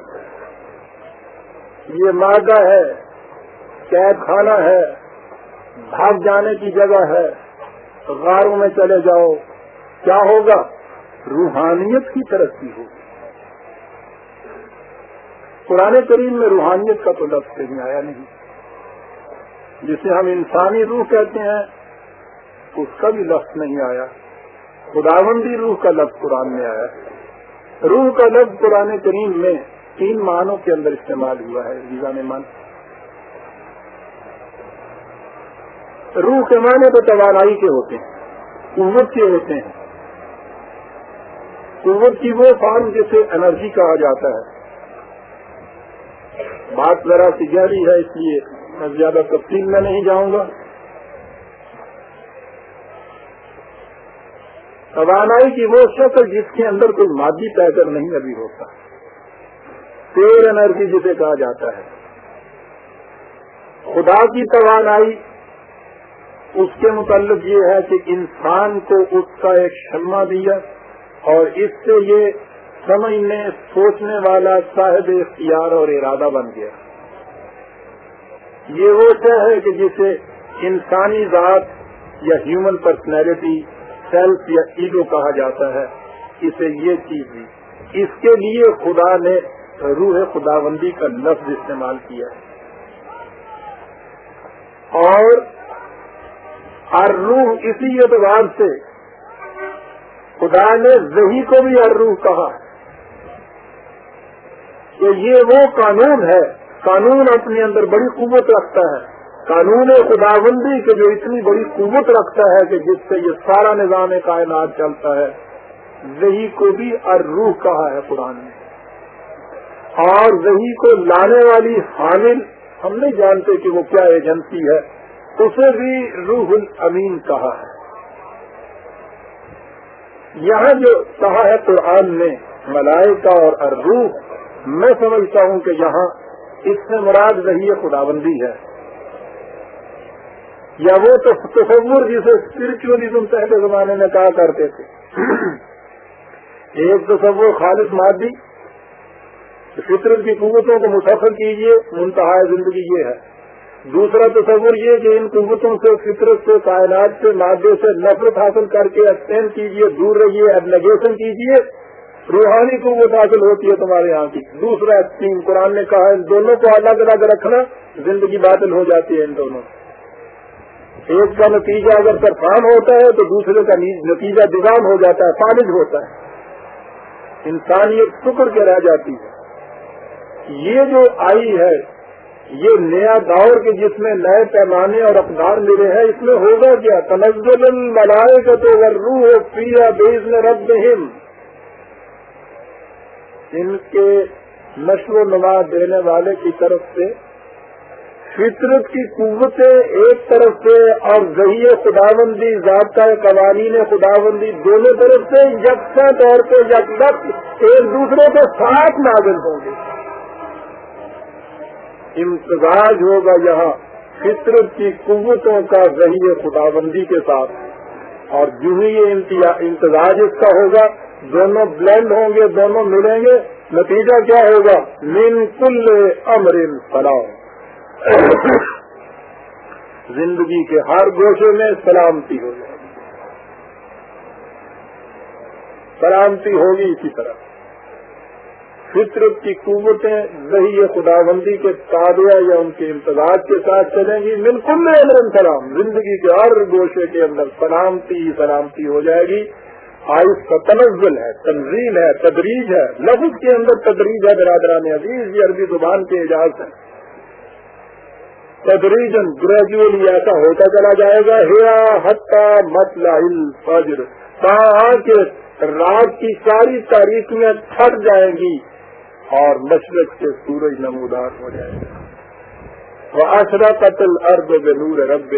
یہ مادہ ہے، قید خانہ ہے، بھاگ جانے کی جگہ ہے، غاروں میں چلے جاؤ، کیا ہوگا؟ روحانیت کی ترقی ہوگی۔ پرانے کریم میں روحانیت کا تو لفظ کہیں آیا نہیں۔ جسے ہم انسانی روح کہتے ہیں اس کا بھی لفظ نہیں آیا۔ خداوندی روح کا لفظ قرآن میں آیا۔ روح کا لفظ قرآن کریم میں تین معنوں کے اندر استعمال ہوا ہے ویزا میں من روح کے معنی تو توانائی کے ہوتے ہیں، قوت کے ہوتے ہیں۔ قوت کی وہ فارم جسے انرجی کہا جاتا ہے۔ بات ذرا سی گہری ہے، اس لیے میں زیادہ تفصیل میں نہیں جاؤں گا۔ توانائی کی وہ شکل جس کے اندر کوئی مادی پیکر نہیں ابھی ہوتا۔ تیر انرجی جسے کہا جاتا ہے۔ خدا کی توانائی اس کے متعلق یہ ہے کہ انسان کو اس کا ایک شمع دیا اور اس سے یہ سمجھنے، سوچنے والا صاحب اختیار اور ارادہ بن گیا۔ یہ وہ شہ ہے کہ جسے انسانی ذات یا ہیومن پرسنالٹی سیلف یا ایگو کہا جاتا ہے، اسے یہ چیز دی اس کے لیے خدا نے روح خداوندی کا لفظ استعمال کیا ہے۔ اور ہر روح اسی اعتبار سے خدا نے زہی کو بھی ہر روح کہا۔ کہ یہ وہ قانون ہے، قانون اپنے اندر بڑی قوت رکھتا ہے۔ قانون خداوندی کے جو اتنی بڑی قوت رکھتا ہے کہ جس سے یہ سارا نظام کائنات چلتا ہے، وہی کو بھی روح کہا ہے قرآن نے۔ اور وہی کو لانے والی حامل، ہم نہیں جانتے کہ وہ کیا ایجنسی ہے، اسے بھی روح الامین کہا ہے۔ یہاں جو کہا ہے قرآن نے، ملائکہ اور الروح، میں سمجھتا ہوں کہ یہاں اس سے مراد رہی خداوندی ہے۔ یا وہ تو تصور جسے اسپرچولیزم پہلے زمانے میں کہا کرتے تھے۔ ایک تصور خالص مادی، فطرت کی قوتوں کو مسافر کیجیے منتہا زندگی یہ ہے۔ دوسرا تصور یہ کہ ان قوتوں سے، فطرت سے، کائنات سے، مادے سے نفرت حاصل کر کے ابسین کیجیے دور رہیے ایبلیگیشن کیجیے روحانی قوت حاصل ہوتی ہے تمہارے یہاں کی۔ دوسرا تین، قرآن نے کہا ان دونوں کو الگ الگ رکھنا، زندگی باطل ہو جاتی ہے ان دونوں۔ ایک کا نتیجہ اگر طرفان ہوتا ہے تو دوسرے کا نتیجہ دیوان ہو جاتا ہے فالج ہوتا ہے۔ انسانیت شکر کے رہ جاتی ہے یہ جو آئی ہے، یہ نیا دور کے جس میں نئے پیمانے اور اقدار ملے ہیں، اس میں ہوگا کیا؟ تنزل ملائے کا تو اگر روح پیا بیز میں رب ان کے نشو و نما دینے والے کی طرف سے فطرت کی قوتیں ایک طرف سے اور ذہی خداوندی ضابطہ قوانین خداوندی دونوں طرف سے یکساں طور پہ یک ایک دوسرے کے ساتھ نازل ہوں گے۔ امتزاج ہوگا یہاں فطرت کی قوتوں کا ذہی خداوندی کے ساتھ۔ اور جو ہی یہ امتزاج اس کا ہوگا، دونوں بلینڈ ہوں گے، دونوں ملیں گے۔ نتیجہ کیا ہوگا؟ من کل امر سلام زندگی کے ہر گوشے میں سلامتی ہو جائے گی سلامتی ہوگی اسی طرح۔ فطرت کی قوتیں ذہی خداوندی کے تابع یا ان کے امتداد کے ساتھ چلیں گی۔ بالکل امر سلام۔ زندگی کے ہر گوشے کے اندر سلامتی ہی سلامتی ہو جائے گی۔ آئس کا تنزل ہے تنظیم ہے، تدریج ہے۔ لفظ کے اندر تدریج ہے، برادران عزیز، یہ عربی زبان کے اعجاز ہے تدریجن گریجولی ایسا ہوتا چلا جائے گا، ہیا حتہ مت فجر کے رات کی ساری تاریخیاں تھک جائیں گی اور مشرق سے سورج نمودار ہو جائے گا۔ وہ آشرا قتل ارد بے نور رب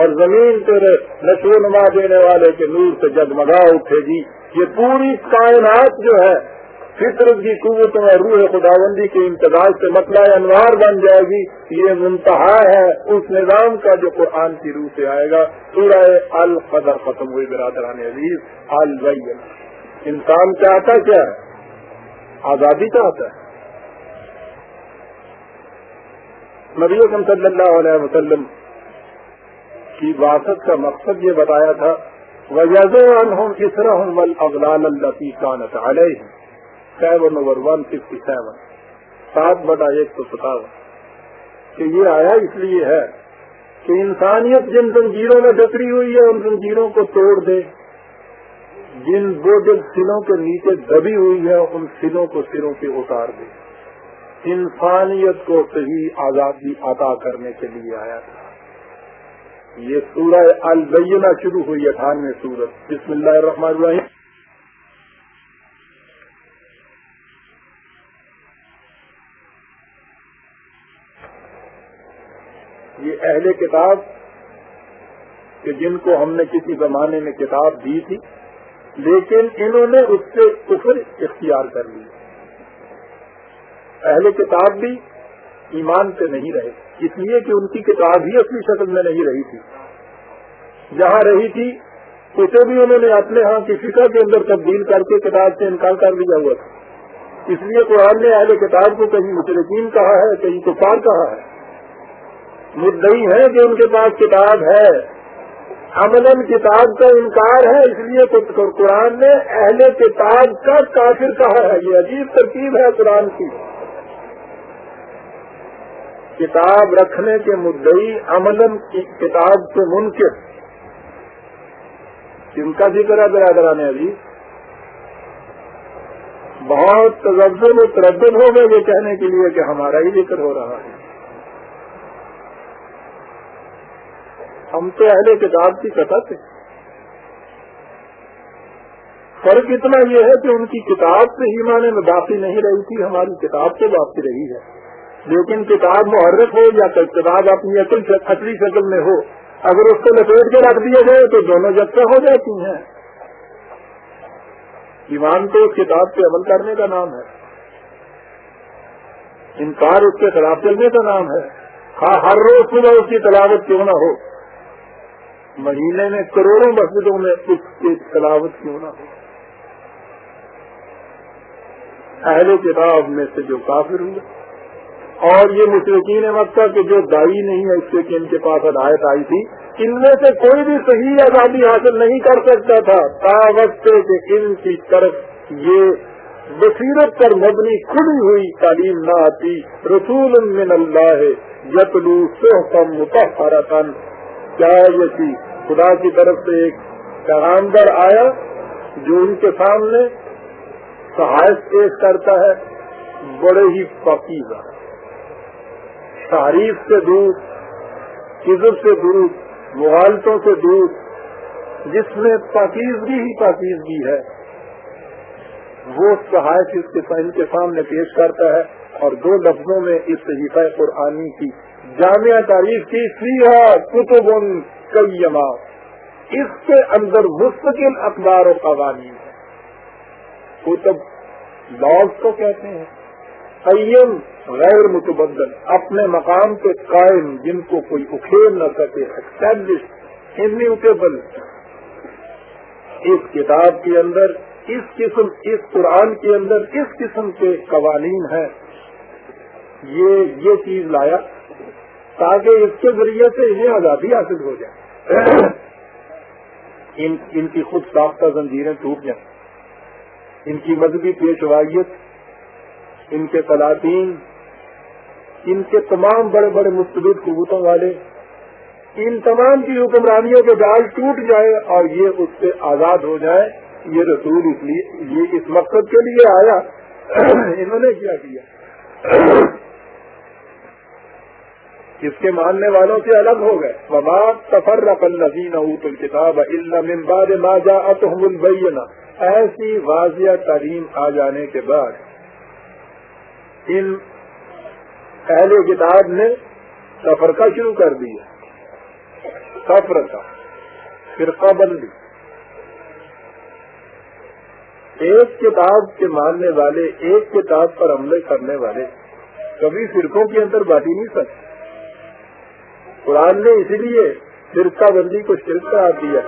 اور زمین تیرے نشو نما دینے والے کے نور سے جگمگا اٹھے گی۔ یہ پوری کائنات جو ہے فطرت کی قوت میں روح خداوندی کے امتداد سے مسئلہ انوار بن جائے گی، یہ منتہا ہے اس نظام کا جو قرآن کی روح سے آئے گا۔ سورہ القدر ختم ہوئی برادران عزیز البین انسان چاہتا کیا ہے؟ آزادی چاہتا ہے۔ نبی صلی اللہ علیہ وسلم کی واسط کا مقصد یہ بتایا تھا وجہ اسرا ہوں ابلال اللہ کانت علیہ seven over one fifty seven. سات بٹا ایک سو ستاون۔ کہ یہ آیا اس لیے ہے کہ انسانیت جن زنجیروں میں ڈکری ہوئی ہے، ان زنجیروں کو توڑ دے۔ جن بوجھ سلوں کے نیچے دبی ہوئی ہے، ان سلوں کو سروں سے اتار دے۔ انسانیت کو صحیح آزادی عطا کرنے کے لیے آیا تھا۔ یہ سورہ البینہ شروع ہوئی اٹھانوے سورت بسم اللہ الرحمن الرحیم۔ یہ اہل کتاب کہ جن کو ہم نے کسی زمانے میں کتاب دی تھی، لیکن انہوں نے اس سے کفر اختیار کر لی اہل کتاب بھی ایمان سے نہیں رہے، اس لیے کہ ان کی کتاب ہی اپنی شکل میں نہیں رہی تھی۔ جہاں رہی تھی، اسے بھی انہوں نے اپنے ہاں کی فکر کے اندر تبدیل کر کے کتاب سے انکار کر لیا ہوا تھا۔ اس لیے قرآن نے اہل کتاب کو کہیں مشرقین کہا ہے، کہیں کفار کہا ہے۔ مدعی ہے کہ ان کے پاس کتاب ہے۔ عمل کتاب کا انکار ہے، اس لیے قرآن نے اہل کتاب کا کافر کہا ہے۔ یہ عجیب ترکیب ہے قرآن کی۔ کتاب رکھنے کے مدعی عمل کتاب کے منکر۔ جن کا ذکر ہے برادران ابھی بہت تجزے میں تردد ہو گئے یہ کہنے کے لیے کہ ہمارا ہی ذکر ہو رہا ہے۔ ہم تو اہل کتاب کی کتا تھے فرق اتنا یہ ہے کہ ان کی کتاب سے ہی میں باقی نہیں رہی تھی، ہماری کتاب سے باقی رہی ہے۔ لیکن کتاب محرک ہو یا کتاب اپنی عقل اصلی شکل میں ہو، اگر اس کو لپیٹ کے رکھ دیے گئے تو دونوں جب ہو جاتی ہیں۔ ایمان تو اس کتاب سے عمل کرنے کا نام ہے۔ انکار اس کے خلاف چلنے کا نام ہے۔ ہاں ہر روز صبح اس کی تلاوت کیوں نہ ہو؟ مہینے میں کروڑوں مسجدوں میں اس کی تلاوت کیوں نہ ہو؟ اہل کتاب میں سے جو کافر ہوئے اور یہ مشرقین مکہ کے جو دائی نہیں ہے اس سے کہ ان کے پاس ہدایت آئی تھی، ان میں سے کوئی بھی صحیح آزادی حاصل نہیں کر سکتا تھا۔ تا وقت کہ ان کی طرف یہ بصیرت پر مبنی کھلی ہوئی تعلیم نہ آتی۔ رسول من اللہ یتلو سوحکم متحرتن کیا یہ تھی خدا کی طرف سے ایک پیغامبر آیا جو ان کے سامنے سہایت پیش کرتا ہے، بڑے ہی پقیزہ تعریف سے دور کزب سے دور مغالتوں سے دور، جس میں پاکیزگی ہی پاکیزگی ہے، وہ سہایت اس کے کے سامنے پیش کرتا ہے اور دو لفظوں میں اس صحیفہ قرآنی کی جامعہ تعریف کی سیاح کتب کئیما اس کے اندر مستقل اخبار و قوانین ہے کتب لاز کو کہتے ہیں۔ قیم غیر متبدل، اپنے مقام کے قائم، جن کو کوئی اکھیل نہ سکے اسٹیبلش انمیوٹیبل اس کتاب کے اندر، اس قسم، اس قرآن کے اندر، اس قسم کے قوانین ہیں۔ یہ یہ چیز لایا۔ تاکہ اس کے ذریعے سے انہیں آزادی حاصل ہو جائے۔ ان ان کی خود ساختہ زنجیریں ٹوٹ جائیں۔ ان کی مذہبی پیشوائیت ان کے سلاطین ان کے تمام بڑے بڑے مستبد قوتوں والے، ان تمام کی حکمرانیوں کے جال ٹوٹ جائے اور یہ اس سے آزاد ہو جائے، یہ رسول اس لیے، یہ اس مقصد کے لیے آیا۔ انہوں نے کیا کیا؟ اس کے ماننے والوں سے الگ ہو گئے۔ وما سفر رقن نظین الکتاب امباد ماجا اتحم البینہ ایسی واضح تعلیم آ جانے کے بعد ان اہل کتاب نے سفر کا شروع کر دیا۔ سفر کا فرقہ بندی۔ ایک کتاب کے ماننے والے، ایک کتاب پر عملے کرنے والے کبھی فرقوں کے اندر باٹی نہیں سکتے۔ قرآن نے اسی لیے فرقہ بندی کو شرک قرار دیا۔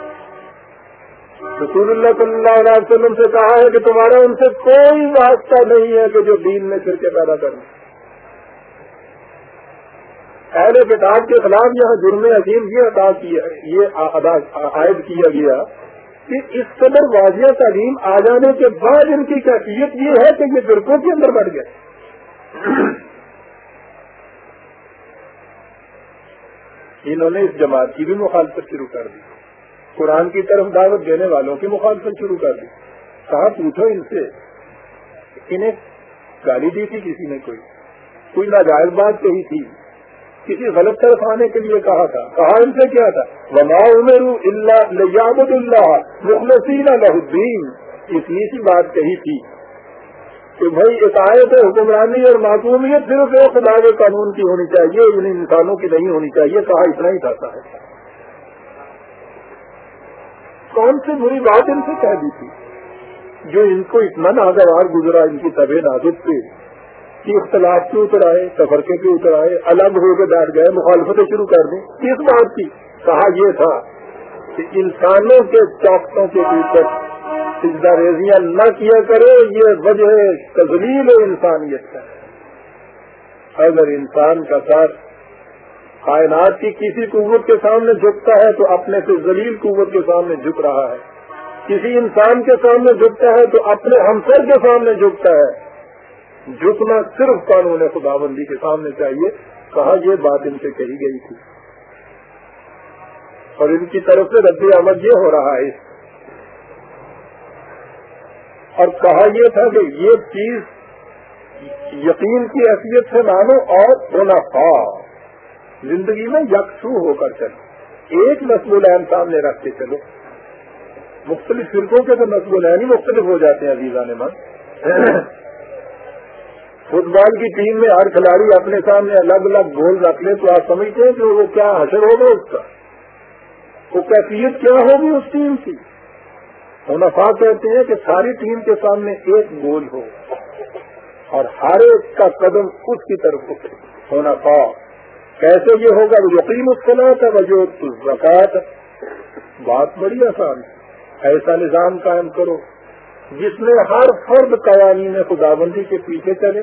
رسول اللہ صلی اللہ علیہ وسلم سے کہا ہے کہ تمہارا ان سے کوئی واسطہ نہیں ہے کہ جو دین میں فرقے پیدا کریں۔ اہل کتاب کے خلاف یہاں جرم عظیم یہ ادا کیا یہ عائد کیا گیا کہ اس قدر واضح تعلیم آ جانے کے بعد ان کی کیفیت یہ ہے کہ یہ فرقوں کے اندر بڑھ گئے۔ انہوں نے اس جماعت کی بھی مخالفت شروع کر دی۔ قرآن کی طرف دعوت دینے والوں کی مخالفت شروع کر دی۔ کہا پوچھو ان سے۔ انہیں گالی دی تھی کسی نے کوئی؟ کوئی ناجائز بات کہی تھی؟ کسی غلط طرف آنے کے لیے کہا تھا۔ کہا ان سے کیا تھا؟ وما عمر اللہ اللہ مخلصین الدین اتنی سی بات کہی تھی۔ کہ بھائی عقائد حکمرانی اور معصومیت صرف ایک خدا کے قانون کی ہونی چاہیے ان انسانوں کی نہیں ہونی چاہیے، کہا اتنا ہی تھا ہے کون سی بری بات ان سے کہہ دی تھی؟ جو ان کو اتنا ناگوار گزرا، ان کی طبع نازک پہ کہ اختلاف کے اتر آئے تفرقے کے اتر آئے الگ ہو کے بیٹھ گئے، مخالفتیں شروع کر دیں کس بات کی؟ کہا یہ تھا کہ انسانوں کے چوکٹوں کے اوپر سجدہ ریزیاں نہ کیا کرے، یہ وجہ تزلیل انسانیت ہے۔ اگر انسان کا ساتھ کائنات کی کسی قوت کے سامنے جھکتا ہے تو اپنے سے ذلیل قوت کے سامنے جھک رہا ہے۔ کسی انسان کے سامنے جھکتا ہے تو اپنے ہمسر کے سامنے جھکتا ہے۔ جھکنا صرف قانون خدا بندی کے سامنے چاہیے۔ کہا یہ بات ان سے کہی گئی تھی؟ اور ان کی طرف سے رد عمل یہ ہو رہا ہے۔ اور کہا یہ تھا کہ یہ چیز یقین کی حیثیت سے مانو اور منافع زندگی میں یکسو ہو کر چلو۔ ایک نسل العین سامنے رکھ کے چلو۔ مختلف فرقوں کے تو نسل العین ہی مختلف ہو جاتے ہیں عزیزہ نے من فٹ بال کی ٹیم میں ہر کھلاڑی اپنے سامنے الگ الگ گول رکھ لے تو آپ سمجھتے ہیں کہ وہ کیا حشر ہوگا اس کا۔ وہ کیفیت کیا ہوگی اس ٹیم کی؟ منافع کہتے ہیں کہ ساری ٹیم کے سامنے ایک گول ہو اور ہر ایک کا قدم اس کی طرف اٹھے۔ ہونا پا کیسے یہ ہوگا؟ وہ یقین مختلف ہے وہ جو زکات بات بڑی آسان ہے۔ ایسا نظام قائم کرو جس میں ہر فرد قوانین خداوندی کے پیچھے چلے۔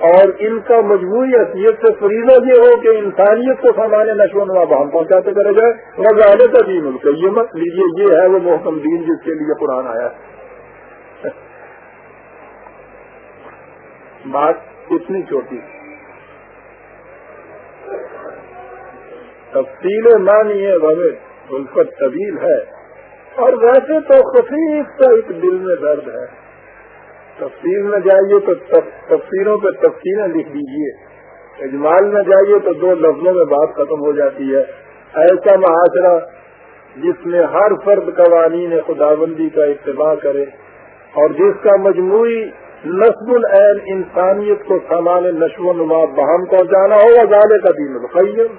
اور ان کا مجموعی حیثیت سے فریضہ یہ ہو کہ انسانیت کو سامان نشو نما بہم پہنچاتے کرے جائے وہ کا دین ملک یہ مت لیجیے یہ ہے وہ محکم دین جس کے لیے قرآن آیا ہے۔ بات اتنی چھوٹی۔ تفصیل مانی ہے الفت طویل ہے۔ اور ویسے تو خفیف کا ایک دل میں درد ہے۔ تفصیل میں جائیے تو تفصیلوں پہ تفصیلیں لکھ دیجیے اجمال میں جائیے تو دو لفظوں میں بات ختم ہو جاتی ہے۔ ایسا معاشرہ جس میں ہر فرد قوانین خداوندی کا اتباع کرے اور جس کا مجموعی نصب العین انسانیت کو سامان نشو و نما بہم پہنچانا ہوگا زیادہ کا دین القیم۔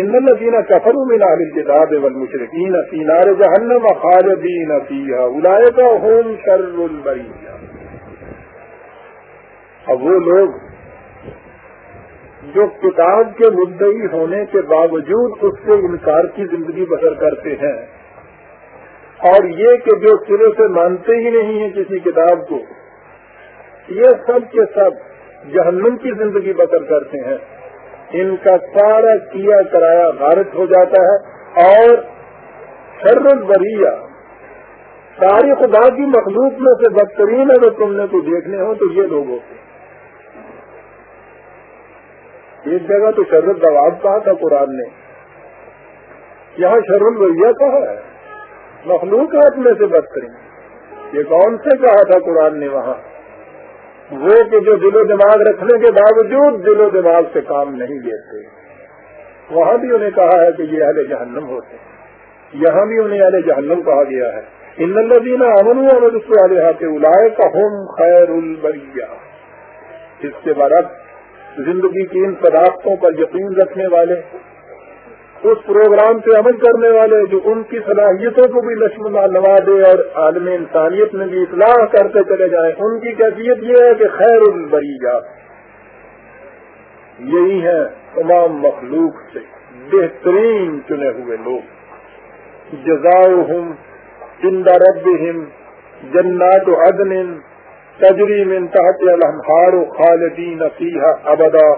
ان الذين كفروا من اهل الكتاب والمشركين في نار جهنم خالدين فيها. اولئك هم شر البريه اب وہ لوگ جو کتاب کے مدعی ہونے کے باوجود اس سے انکار کی زندگی بسر کرتے ہیں اور یہ کہ جو سرے سے مانتے ہی نہیں ہیں کسی کتاب کو، یہ سب کے سب جہنم کی زندگی بسر کرتے ہیں۔ ان کا سارا کیا کرایا غارت ہو جاتا ہے اور شر البریہ، ساری خدا کی مخلوق میں سے بدترین اگر تم نے تو دیکھنے ہو تو یہ لوگ ہوتے ایک جگہ تو شرط دباب کہا تھا قرآن نے۔ یہاں شر البریہ کہا ہے؟ مخلوق میں سے بدترین۔ یہ کون سے کہا تھا قرآن نے وہاں؟ وہ کہ جو دل و دماغ رکھنے کے باوجود دل و دماغ سے کام نہیں لیتے۔ وہاں بھی انہیں کہا ہے کہ یہ اہل جہنم ہوتے ہیں۔ یہاں بھی انہیں اہل جہنم کہا گیا ہے۔ ان الدین امن احمد اس کے الائے کا ہوم خیر البریہ۔ اس کے برعکس زندگی کی ان صداقتوں پر یقین رکھنے والے اس پروگرام پہ عمل کرنے والے جو ان کی صلاحیتوں کو بھی لشم نوا دے اور عالم انسانیت میں بھی اصلاح کرتے چلے جائیں، ان کی کیفیت یہ ہے کہ خیر البری جا۔ یہی ہے تمام مخلوق سے بہترین چنے ہوئے لوگ۔ جزاؤ ہم زندہ رب ہم جنات و عدن تجریم انتہا الحمار و خالدین فیحا ابدا۔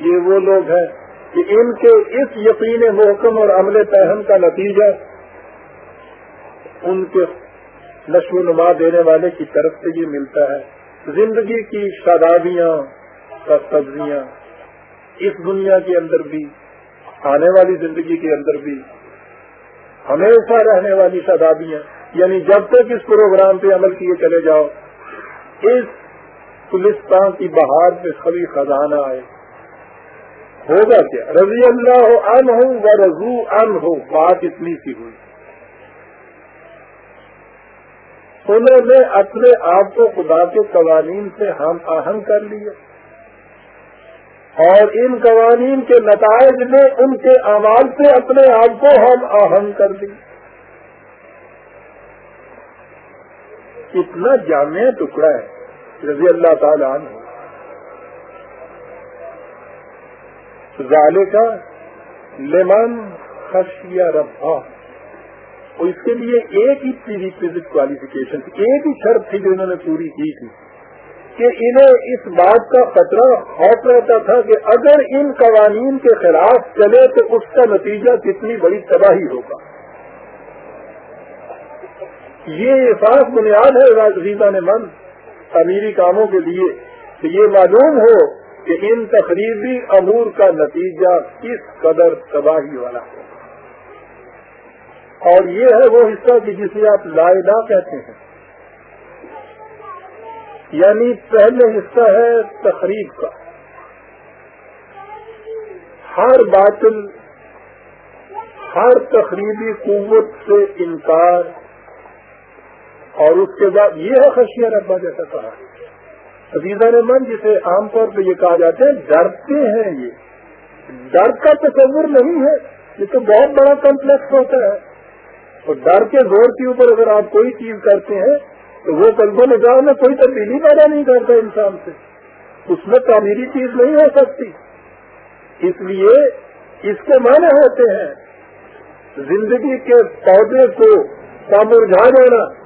یہ وہ لوگ ہیں کہ ان کے اس یقین محکم اور عمل پہن کا نتیجہ ان کے نشو و نما دینے والے کی طرف سے یہ ملتا ہے۔ زندگی کی شادابیاں کا اس دنیا کے اندر بھی، آنے والی زندگی کے اندر بھی ہمیشہ رہنے والی شادابیاں۔ یعنی جب تک اس پروگرام پہ عمل کیے چلے جاؤ، اس پولیسان کی بہار میں سبھی خزانہ آئے۔ ہوگا کیا؟ رضی اللہ ہو ان و رضو ان بات اتنی سی ہوئی۔ انہوں نے اپنے آپ کو خدا کے قوانین سے ہم آہنگ کر لیے اور ان قوانین کے نتائج میں ان کے آواز سے اپنے آپ کو ہم آہنگ کر دی اتنا جامع ٹکڑا ہے، رضی اللہ تعالیٰ عنہ۔ ظالے کا لمن خشیا ربا اور اس کے لیے ایک ہی پری کوالیفیکیشن تھی ایک ہی شرط تھی جو انہوں نے پوری کی تھی کہ انہیں اس بات کا خطرہ خوف رہتا تھا کہ اگر ان قوانین کے خلاف چلے تو اس کا نتیجہ کتنی بڑی تباہی ہوگا۔ یہ احساس بنیاد ہے راجیزہ نے من امیری کاموں کے لیے کہ یہ معلوم ہو کہ ان تقریبی امور کا نتیجہ کس قدر تباہی والا ہو اور یہ ہے وہ حصہ کہ جسے آپ لائدہ کہتے ہیں۔ یعنی پہلے حصہ ہے تقریب کا۔ ہر باطل، ہر تقریبی قوت سے انکار۔ اور اس کے بعد یہ ہے خشیہ ربا جیسا کہا۔ ہے عزیزہ من جسے عام طور پہ یہ کہا جاتا ہے، ڈرتے ہیں یہ۔ ڈر کا تصور نہیں ہے، یہ تو بہت بڑا کمپلیکس ہوتا ہے۔ اور ڈر کے زور کے اوپر اگر آپ کوئی چیز کرتے ہیں، تو وہ قلب و نگاہ میں کوئی تبدیلی پیدا نہیں کرتا انسان سے۔ اس میں تعمیری چیز نہیں ہو سکتی۔ اس لیے اس کے معنی ہوتے ہیں، زندگی کے پودے کو مرجھا دینا۔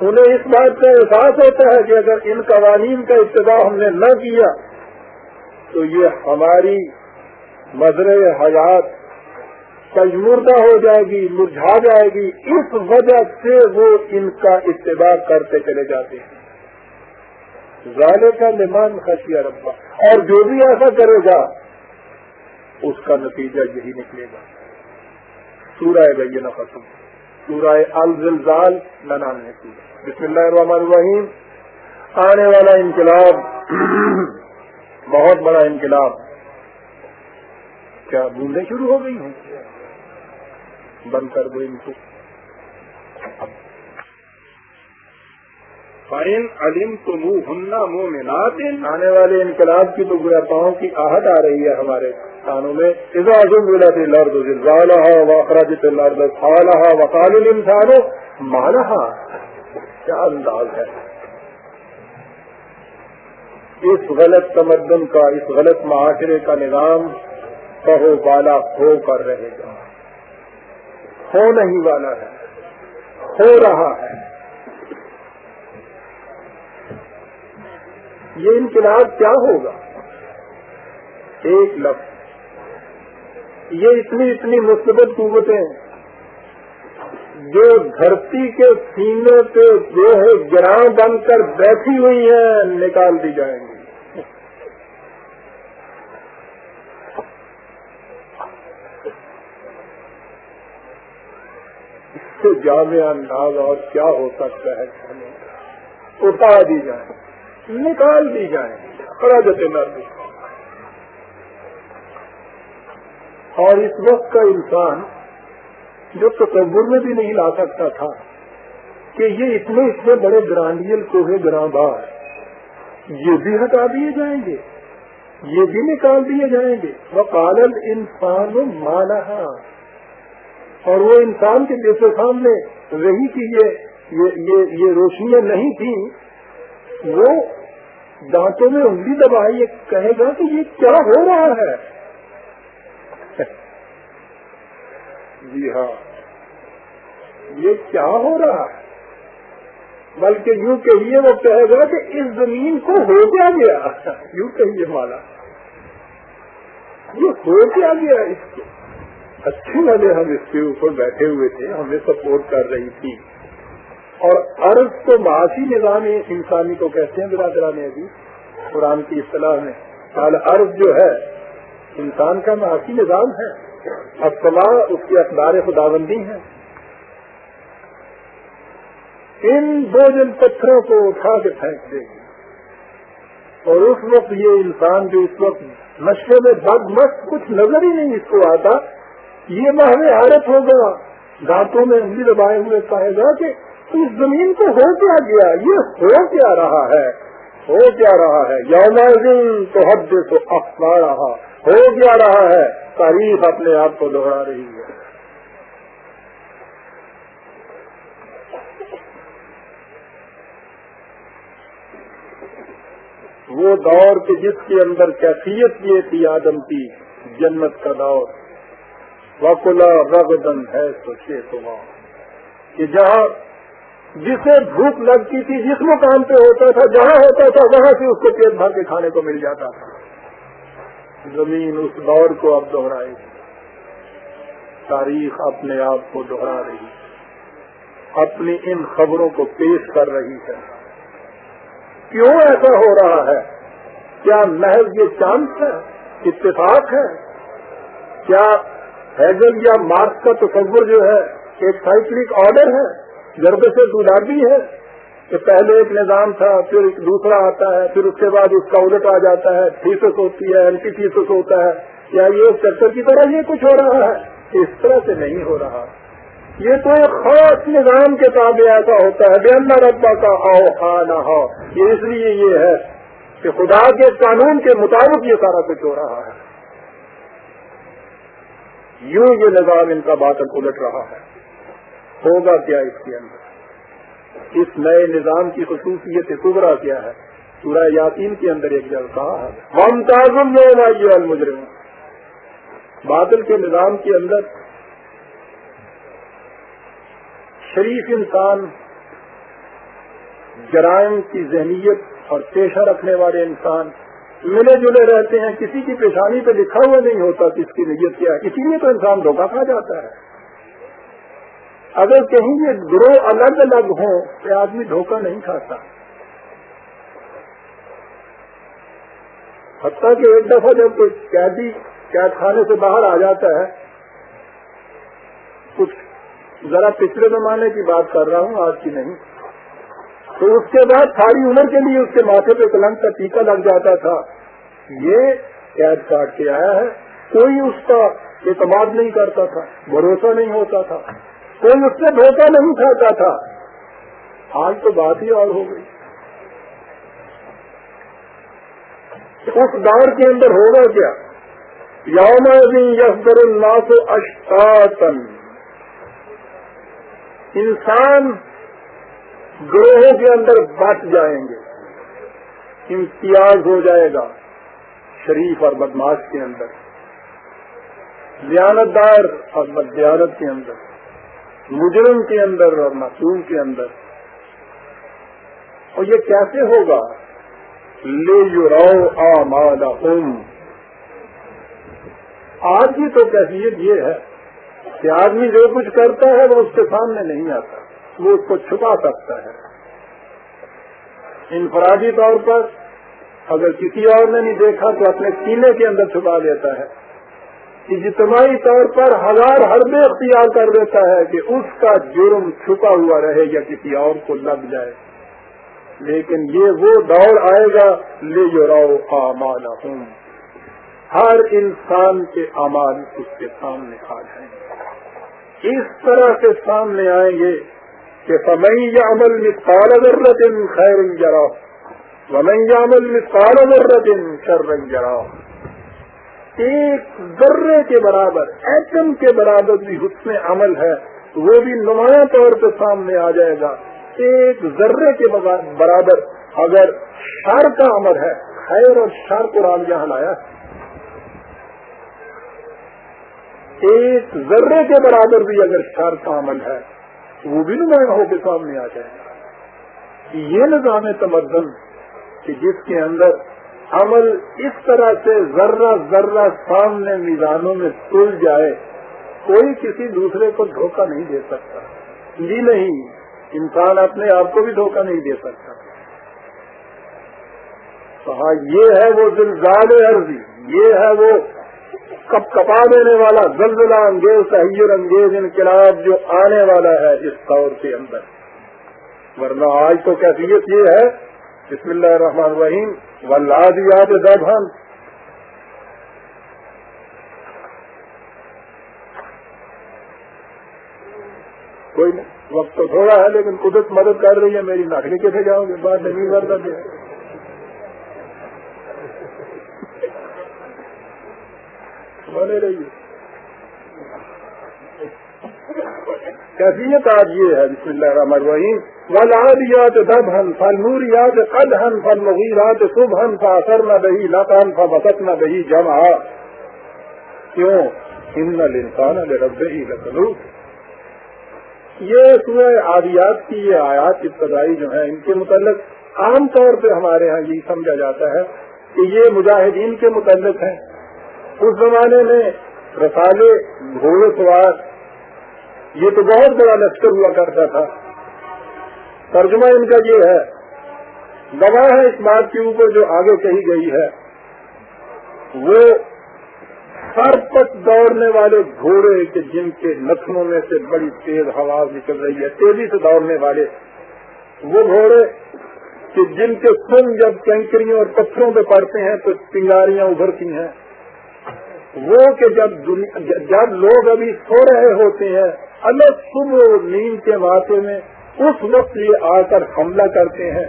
انہیں اس بات کا احساس ہوتا ہے کہ اگر ان قوانین کا اتباع ہم نے نہ کیا، تو یہ ہماری مدر حیات تجمردہ ہو جائے گی، مرجھا جائے گی۔ اس وجہ سے وہ ان کا اتباع کرتے چلے جاتے ہیں۔ زالے کا نمان خشیہ ربا اور جو بھی ایسا کرے گا، اس کا نتیجہ یہی نکلے گا۔ سورہ بین ختم سورہ الزلزال ننانوے کی بسم اللہ الرحمن الرحیم۔ آنے والا انقلاب، بہت بڑا انقلاب۔ کیا بوندیں شروع ہو گئی ہیں؟ بند کر دو ان کو۔ فائن علم تو منہ ہننا منہ میں آنے والے انقلاب کی تو گیا پاؤں کی آہٹ آ رہی ہے ہمارے کانوں میں۔ اعظم لرد ذالہ واخراج لرد خالہ وقال الانسان مالہ کیا انداز ہے؟ اس غلط تمدن کا، اس غلط معاشرے کا نظام کہو بالا کھو کر رہے گا۔ ہونے ہی والا ہے، ہو رہا ہے۔ یہ انقلاب کیا ہوگا؟ ایک لفظ۔ یہ اتنی اتنی مثبت قوتیں جو دھرتی کے سینے پہ جو ہے گراں بن کر بیٹھی ہوئی ہیں، نکال دی جائیں گی۔ سے جامع انداز اور کیا ہو سکتا ہے؟ اتار دی جائے۔ نکال دی جائے نہ اور اس وقت کا انسان جو تصور میں بھی نہیں لا سکتا تھا کہ یہ اتنے اتنے بڑے گرانڈیل کوہے گراں بار یہ بھی ہٹا دیے جائیں گے یہ بھی نکال دیے جائیں گے۔ وہ کالل انسان مانا اور وہ انسان کے جیسے سامنے رہی کہ یہ یہ, یہ روشنیاں نہیں تھیں وہ دانتوں میں انگلی دبائی، یہ کہے گا کہ یہ کیا ہو رہا ہے؟ جی ہاں۔ یہ کیا ہو رہا ہے؟ بلکہ یوں کہیے، وہ کہے گا کہ اس زمین کو ہو کیا گیا؟ یوں کہیے مالا۔ یہ ہو کیا گیا اس کو؟ اچھی والے ہم اس کے اوپر بیٹھے ہوئے تھے، ہمیں سپورٹ کر رہی تھی اور عرض تو معاشی نظام انسانی کو کہتے ہیں برادران ابھی قرآن کی اصطلاح میں۔ عرض جو ہے، انسان کا معاشی نظام ہے۔ اصطلاح اس کی اقدار خداوندی ہے ان دو جن پتھروں کو اٹھا کے پھینک دے۔ گی اور اس وقت یہ انسان جو اس وقت نشے میں بد مست کچھ نظر ہی نہیں اس کو آتا، یہ محو حالت ہوگا دانتوں میں انگلی دبائے ہوئے کہے گا کہ اس زمین کو ہو کیا گیا؟ یہ ہو کیا رہا ہے؟ ہو کیا رہا ہے؟ یوم تو حد تو افوا رہا ہو کیا رہا ہے؟ تاریخ اپنے آپ کو دوہرا رہی ہے۔ وہ دور کے جس کے اندر کیفیت یہ تھی آدم کی، جنت کا دور۔ وکلا رغدن ہے سوچے تو کہ جہاں جسے بھوک لگتی تھی، جس مقام پہ ہوتا تھا، جہاں ہوتا تھا، وہاں سے اس کو پیٹ بھر کے کھانے کو مل جاتا تھا۔ زمین اس دور کو اب دوہرائے گی۔ تاریخ اپنے آپ کو دوہرا رہی اپنی ان خبروں کو پیش کر رہی ہے۔ کیوں ایسا ہو رہا ہے؟ کیا محض یہ چانس ہے؟ اتفاق ہے؟ کیا ہیگل یا مارکس کا تصور جو ہے، ایک سائکلک آرڈر ہے؟ گرد سے گزاربی ہے کہ پہلے ایک نظام تھا، پھر دوسرا آتا ہے، پھر اس کے بعد اس کا الٹ آ جاتا ہے تھیسس ہوتی ہے اینٹی تھیسس ہوتا ہے، یا یہ چکر کی طرح یہ کچھ ہو رہا ہے۔ اس طرح سے نہیں ہو رہا۔ یہ تو ایک خاص نظام کے تابع ایسا ہوتا ہے بے اللہ ربا کا آؤ ہاں نہ ہو۔ یہ اس لیے یہ ہے کہ خدا کے قانون کے مطابق یہ سارا کچھ ہو رہا ہے۔ یوں یہ نظام ان کا باطن الٹ رہا ہے۔ ہوگا کیا اس کے اندر؟ اس نئے نظام کی خصوصیت کبرا کیا ہے؟ سورہ یاسین کے اندر ایک جگہ کہا ہے ہم تعزم آئیے المجرم بادل کے نظام کے اندر شریف انسان جرائم کی ذہنیت اور پیشہ رکھنے والے انسان ملے جلے رہتے ہیں، کسی کی پیشانی پہ لکھا ہوا نہیں ہوتا کہ اس کی نیت کیا ہے، اسی لیے تو انسان دھوکہ کھا جاتا ہے۔ اگر کہیں یہ گروہ الگ الگ ہوں تو آدمی دھوکہ نہیں کھاتا۔ حتیٰ کہ ایک دفعہ جب کوئی قیدی قید خانے سے باہر آ جاتا ہے، کچھ ذرا پچھلے زمانے کی بات کر رہا ہوں، آج کی نہیں۔ تو اس کے بعد ساری عمر کے لیے اس کے ماتھے پہ کلنگ کا ٹیکا لگ جاتا تھا۔ یہ قید کاٹ کے آیا ہے۔ کوئی اس کا اعتماد نہیں کرتا تھا، بھروسہ نہیں ہوتا تھا۔ کوئی اس سے دھوکہ نہیں کھاتا تھا۔ آج تو بات ہی اور ہو گئی۔ اس دور کے اندر ہوگا کیا؟ یوم یفر اللہ اشتاطن انسان گروہوں کے اندر بٹ جائیں گے۔ امتیاز ہو جائے گا شریف اور بدماش کے اندر۔ دیانتدار اور بدیانت کے اندر۔ مجرم کے اندر اور معصوم کے اندر۔ اور یہ کیسے ہوگا؟ لے یو رو آج کی تو کیفیت یہ ہے کہ آدمی جو کچھ کرتا ہے وہ اس کے سامنے نہیں آتا، وہ اس کو چھپا سکتا ہے۔ انفرادی طور پر اگر کسی اور نے نہیں دیکھا تو اپنے سینے کے اندر چھپا دیتا ہے۔ اجتماعی طور پر ہزار حربے اختیار کر دیتا ہے کہ اس کا جرم چھپا ہوا رہے یا کسی اور کو لگ جائے۔ لیکن یہ وہ دور آئے گا لے جو راؤ آمان ہر انسان کے امان اس کے سامنے آ جائیں گے۔ اس طرح سے سامنے آئیں گے کہ سمئی یا عمل مثال ذرت خیر جرا سمئی یا عمل مثال ذرت شر جرا ایک ذرے کے برابر، ایٹم کے برابر بھی حسن عمل ہے وہ بھی نمایاں طور پہ سامنے آ جائے گا۔ ایک ذرے کے برابر اگر شر کا عمل ہے، خیر اور شر قرآن یہاں لایا ایک ذرے کے برابر بھی اگر شر کا عمل ہے وہ بھی نمایاں ہو کے سامنے آ جائے گا۔ یہ نظام تمدن کہ جس کے اندر عمل اس طرح سے ذرہ ذرہ سامنے میدانوں میں تل جائے، کوئی کسی دوسرے کو دھوکہ نہیں دے سکتا۔ جی نہیں، انسان اپنے آپ کو بھی دھوکہ نہیں دے سکتا۔ ہاں یہ ہے وہ دلزاد عرضی، یہ ہے وہ کپ کپا دینے والا زلزلہ انگیز تحیر انگیز انقلاب جو آنے والا ہے اس دور کے اندر۔ ورنہ آج تو کیفیت یہ ہے، بسم اللہ الرحمن الرحیم ولادیات دبن کوئی نہیں، وقت تو تھوڑا ہے لیکن قدرت مدد کر رہی ہے، میری ناکنی کیسے جاؤ گے؟ بات نہیں کرتا دیا بنے رہیے۔ کیفیت آج یہ ہے، بسم اللہ الرحمن الرحیم۔ ولادیات دب ہن فل نوریات قد ہن فل مغیرات صبح ہن فا اثر نہ دہی لطان فا بسط نہ دہی جمع کیوں؟ ان انسان رب ہی یہ سورہ آدیات کی یہ آیات ابتدائی جو ہیں، ان کے متعلق عام طور پہ ہمارے ہاں یہی سمجھا جاتا ہے کہ یہ مجاہدین کے متعلق ہیں۔ اس زمانے میں رسالے، گھوڑے سوار، یہ تو بہت بڑا لشکر ہوا کرتا تھا۔ ترجمہ ان کا یہ ہے، گواہ ہے اس بات کے اوپر جو آگے کہی گئی ہے، وہ سر تک دوڑنے والے گھوڑے کے جن کے نسلوں میں سے بڑی تیز ہوا نکل رہی ہے، تیزی سے دوڑنے والے وہ گھوڑے کہ جن کے سن جب کینکریوں اور پتھروں پہ پڑتے ہیں تو چنگاریاں ابھرتی ہیں۔ وہ کہ جب جب لوگ ابھی سو رہے ہوتے ہیں، الگ صبح نیند کے واقع میں اس وقت یہ آ کر حملہ کرتے ہیں،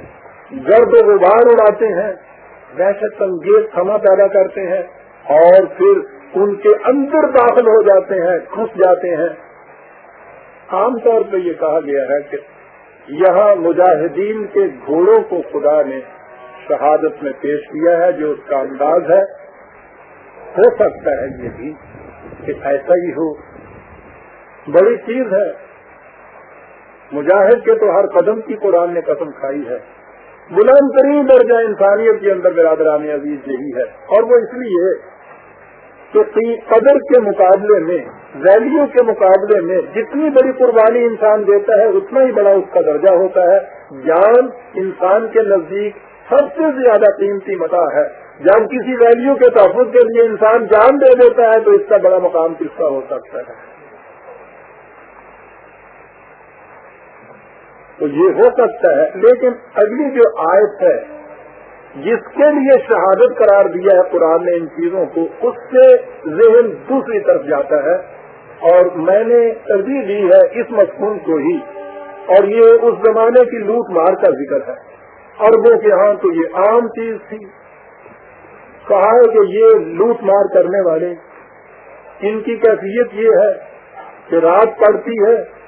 گرد و غبار اڑاتے ہیں ویسے تنگیز تھما پیدا کرتے ہیں اور پھر ان کے اندر داخل ہو جاتے ہیں، گھس جاتے ہیں۔ عام طور پہ یہ کہا گیا ہے کہ یہاں مجاہدین کے گھوڑوں کو خدا نے شہادت میں پیش کیا ہے، جو اس کا انداز ہے۔ ہو سکتا ہے یہ بھی کہ ایسا ہی ہو۔ بڑی چیز ہے مجاہد کے تو ہر قدم کی قرآن نے قسم کھائی ہے۔ بلند ترین درجہ انسانیت کے اندر برادران عزیز یہی ہے۔ اور وہ اس لیے قدر کے مقابلے میں ویلیو کے مقابلے میں جتنی بڑی قربانی انسان دیتا ہے، اتنا ہی بڑا اس کا درجہ ہوتا ہے۔ جان انسان کے نزدیک سب سے زیادہ قیمتی متا ہے۔ جب کسی ویلیو کے تحفظ کے لیے انسان جان دے دیتا ہے، تو اس کا بڑا مقام کس کا ہو سکتا ہے؟ تو یہ ہو سکتا ہے، لیکن اگلی جو آیت ہے، جس کے لیے شہادت قرار دیا ہے قرآن نے ان چیزوں کو، اس سے ذہن دوسری طرف جاتا ہے۔ اور میں نے ترجیح دی ہے اس مضمون کو ہی۔ اور یہ اس زمانے کی لوٹ مار کا ذکر ہے۔ اربوں کے ہاں تو یہ عام چیز تھی۔ کہا ہے کہ یہ لوٹ مار کرنے والے، ان کی کیفیت یہ ہے کہ رات پڑتی ہے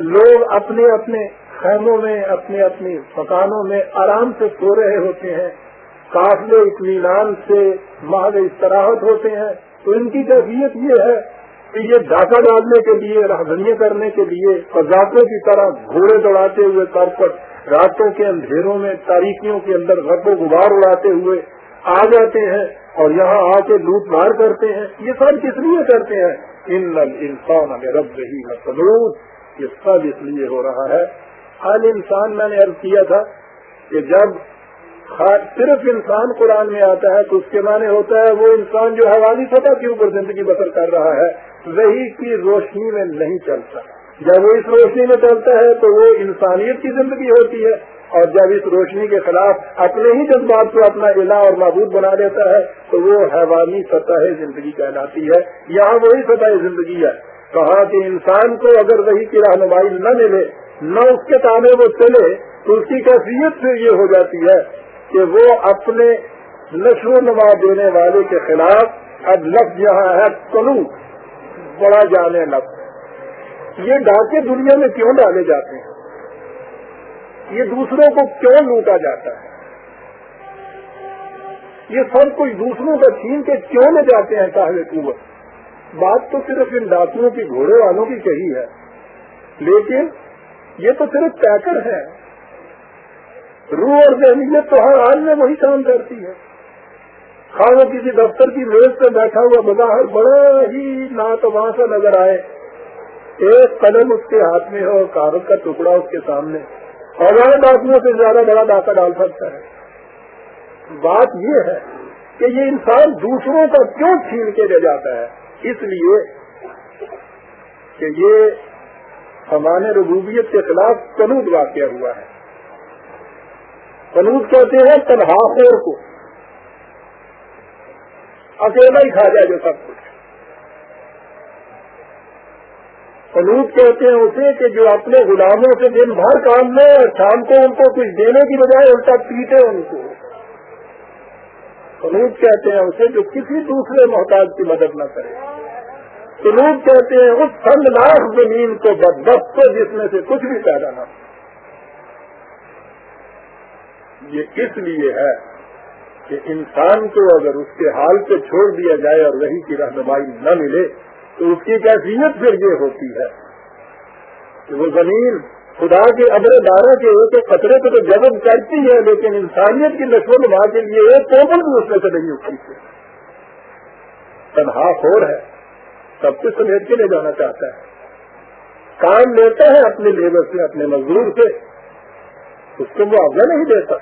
لوگ اپنے اپنے خیموں میں، اپنے اپنی مکانوں میں آرام سے سو رہے ہوتے ہیں۔ قافلے اطمینان سے محض استراحت ہوتے ہیں۔ تو ان کی کیفیت یہ ہے کہ یہ ڈاکہ ڈالنے کے لیے راہدنی کرنے کے لیے، قزاقوں کی طرح گھوڑے دوڑاتے ہوئے سر پر راتوں کے اندھیروں میں تاریخیوں کے اندر غرب و غبار اڑاتے ہوئے آ جاتے ہیں اور یہاں آ کے لوٹ مار کرتے ہیں۔ یہ سب کس لیے کرتے ہیں؟ ان انسان رب رہی ہے یہ سب اس لیے ہو رہا ہے۔ حال انسان میں نے عرض کیا تھا کہ جب صرف انسان قرآن میں آتا ہے تو اس کے معنی ہوتا ہے وہ انسان جو حوالی سطح کے اوپر زندگی بسر کر رہا ہے، وہی کی روشنی میں نہیں چلتا۔ جب وہ اس روشنی میں چلتا ہے تو وہ انسانیت کی زندگی ہوتی ہے۔ اور جب اس روشنی کے خلاف اپنے ہی جذبات کو اپنا علا اور معبود بنا دیتا ہے تو وہ حیوانی سطح زندگی کہلاتی ہے۔ یہاں وہی سطح زندگی ہے۔ کہا کہ انسان کو اگر وہی کی رہنمائی نہ ملے، نہ اس کے تانے وہ چلے، تو اس کی کیفیت سے یہ ہو جاتی ہے کہ وہ اپنے نشو و نما دینے والے کے خلاف اب لفظ یہاں ہے کلو بڑا جانے لفظ۔ یہ ڈاکے دنیا میں کیوں ڈالے جاتے ہیں؟ یہ دوسروں کو کیوں لوٹا جاتا ہے؟ یہ سب کوئی دوسروں کا چھین کے کیوں لے جاتے ہیں صاحب قوت؟ بات تو صرف ان ڈاکوؤں کی، گھوڑے والوں کی کہی ہے، لیکن یہ تو صرف پیکر ہے۔ روح اور ذہنیت تو ہر حال میں وہی کام کرتی ہے۔ وہ کسی دفتر کی میز پہ بیٹھا ہوا بظاہر بڑا ہی نہ تو وہاں سے نظر آئے۔ ایک قدم اس کے ہاتھ میں ہو کاغذ کا ٹکڑا اس کے سامنے۔ ہزار ڈاکوؤں سے زیادہ بڑا ڈاکہ ڈال سکتا ہے۔ بات یہ ہے کہ یہ انسان دوسروں کا کیوں چھین کے لے جاتا ہے؟ اس لیے کہ یہ ہمارے ربوبیت کے خلاف قنوط واقع ہوا ہے۔ قنوط کہتے ہیں تنہا خور کو۔ اکیلا ہی کھا جائے جو سب کچھ۔ قنوط کہتے ہیں اسے کہ جو اپنے غلاموں سے دن بھر کام لے اور شام کو ان کو کچھ دینے کی بجائے الٹا پیٹے ان کو۔ قنوط کہتے ہیں اسے جو کسی دوسرے محتاج کی مدد نہ کرے۔ قنوط کہتے ہیں، اس سنگ لاکھ زمین کو بدبخت کو جس میں سے کچھ بھی پیدا نہ یہ اس لیے ہے کہ انسان کو اگر اس کے حال پہ چھوڑ دیا جائے اور وہی کی رہنمائی نہ ملے، تو اس کی کیفیت پھر یہ ہوتی ہے کہ وہ زمین خدا کے ابر داروں کے ایک خطرے کو تو جذب کرتی ہے، لیکن انسانیت کی نشو نما کے لیے ایک ٹیبل بھی اس میں سے نہیں اٹھتی۔ تنہا خور ہے۔ سب کچھ سمیٹ کے لے جانا چاہتا ہے۔ کام لیتا ہے اپنے لیبر سے، اپنے مزدور سے۔ اس کو معاوضہ نہیں دیتا۔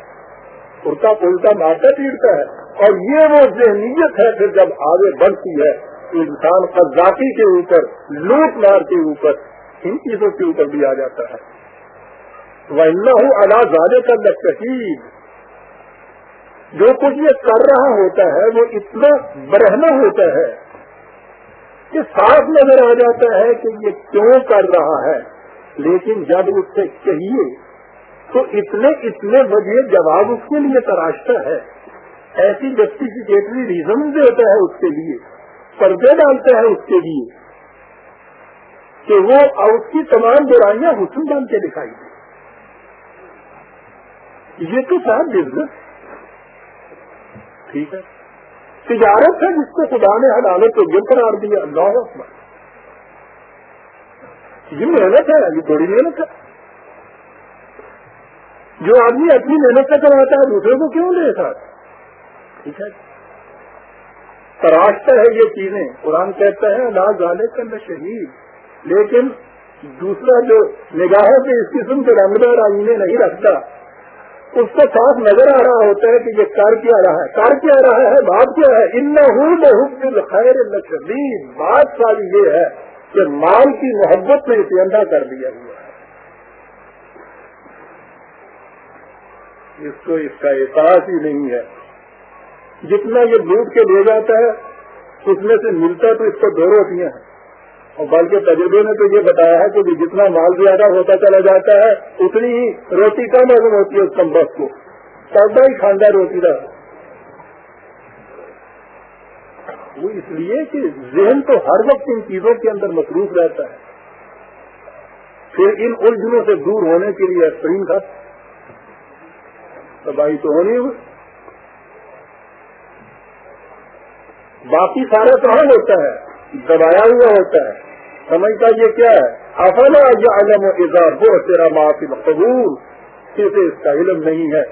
الٹا پلٹا مارتا پیٹتا ہے۔ اور یہ وہ ذہنیت ہے پھر جب آگے بڑھتی ہے، انسان قذاقی کے اوپر، لوٹ مار کے اوپر، ان چیزوں کے اوپر بھی آ جاتا ہے۔ وہ ہوں اللہ زیادہ کا لشید جو کچھ یہ کر رہا ہوتا ہے، وہ اتنا برہنا ہوتا ہے۔ کہ صاف نظر آ جاتا ہے کہ یہ کیوں کر رہا ہے۔ لیکن جب اس سے کہیے تو اتنے اتنے وجہ جواب اس کے لیے تراشتا ہے۔ ایسی جسٹیفکیٹری ریزن دیتا ہے اس کے لیے، پردے ڈالتا ہے اس کے لیے کہ وہ اس کی تمام برائیاں حسن بن کے دکھائی دیں یہ تو صاحب بزنس ٹھیک ہے۔ تجارت ہے جس کو خدا نے عدالت کو گر قرار دیا، اللہ یہ محنت ہے، یہ بڑی محنت ہے۔ جو آدمی اپنی محنت سے کرواتا ہے، دوسرے کو کیوں لے ساتھ ٹھیک ہے۔ تراشتا ہے یہ چیزیں۔ قرآن کہتا ہے اللہ جانے کا میں شہید۔ لیکن دوسرا جو نگاہوں سے اس قسم کے رنگدار آئینے نہیں رکھتا۔ اس کو صاف نظر آ رہا ہوتا ہے کہ یہ کر کیا رہا ہے، کر کیا رہا ہے، بات کیا ہے؟ ان میں خیر شدید بات ساری یہ ہے کہ مال کی محبت میں اتنا کر دیا ہوا ہے۔ اس کو اس کا احساس ہی نہیں ہے۔ جتنا یہ لوٹ کے لے جاتا ہے، اس میں سے ملتا تو اس کو دو روٹیاں ہیں۔ بلکہ تجربے نے تو یہ بتایا ہے کہ جتنا مال زیادہ ہوتا چلا جاتا ہے، اتنی ہی روٹی کم معلوم ہوتی ہے اس کم بس کو۔ سب ہی کھانا روٹی رہا وہ اس لیے کہ ذہن تو ہر وقت ان چیزوں کے اندر مصروف رہتا ہے۔ پھر ان الجھنوں سے دور ہونے کے لیے اسکرین کا تباہی تو ہونی ہوئی باقی سارا کہاں ہوتا ہے۔ دبایا ہوا ہوتا ہے۔ سمجھتا یہ کیا ہے؟ افلا یا علم وہ تیرا معافی مقبول کسی اس کا علم نہیں ہے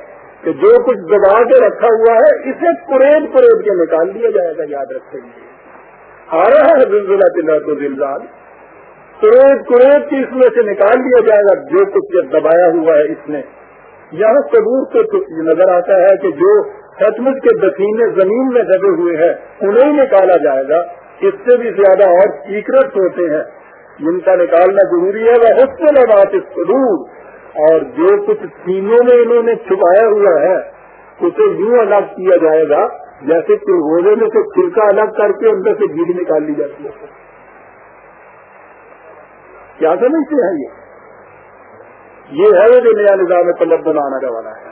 کہ جو کچھ دبا کے رکھا ہوا ہے، اسے قریب قریب کے نکال دیا جائے گا، یاد رکھیں گے۔ آ رہا ہے زلزلہ دلہ تو زلزال۔ قریب قریب کی اس میں سے نکال دیا جائے گا، جو کچھ دبایا ہوا ہے اس نے یہاں قبور کو نظر آتا ہے کہ جو سچ مچ کے دفینے زمین میں دبے ہوئے ہیں، انہیں نکالا جائے گا۔ اس سے بھی زیادہ اور سیکرٹ ہوتے ہیں۔ جن کا نکالنا ضروری ہے، وہ اس سے بات اس اور جو کچھ سینوں میں انہوں نے چھپایا ہوا ہے، اسے یوں الگ کیا جائے گا جیسے کہ روزے میں سے چھلکا الگ کر کے اندر سے گیڑ نکال لی جاتی ہے۔ کیا سمجھتے ہیں یہ؟ یہ ہے جو نیا نظام طلب بنانا کا والا ہے۔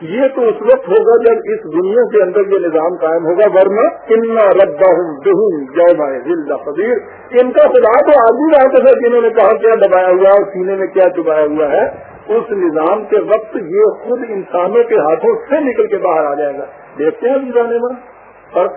یہ تو اس وقت ہوگا جب اس دنیا کے اندر یہ نظام قائم ہوگا، ورنہ اننا ربا ہوں بہن جو قبیر ان کا خدا تو آدمی رہتے تھے جنہوں نے کہا کیا دبایا ہوا اور سینے میں کیا دبایا ہوا ہے۔ اس نظام کے وقت یہ خود انسانوں کے ہاتھوں سے نکل کے باہر آ جائے گا۔ دیکھتے ہیں جانے میں فرق۔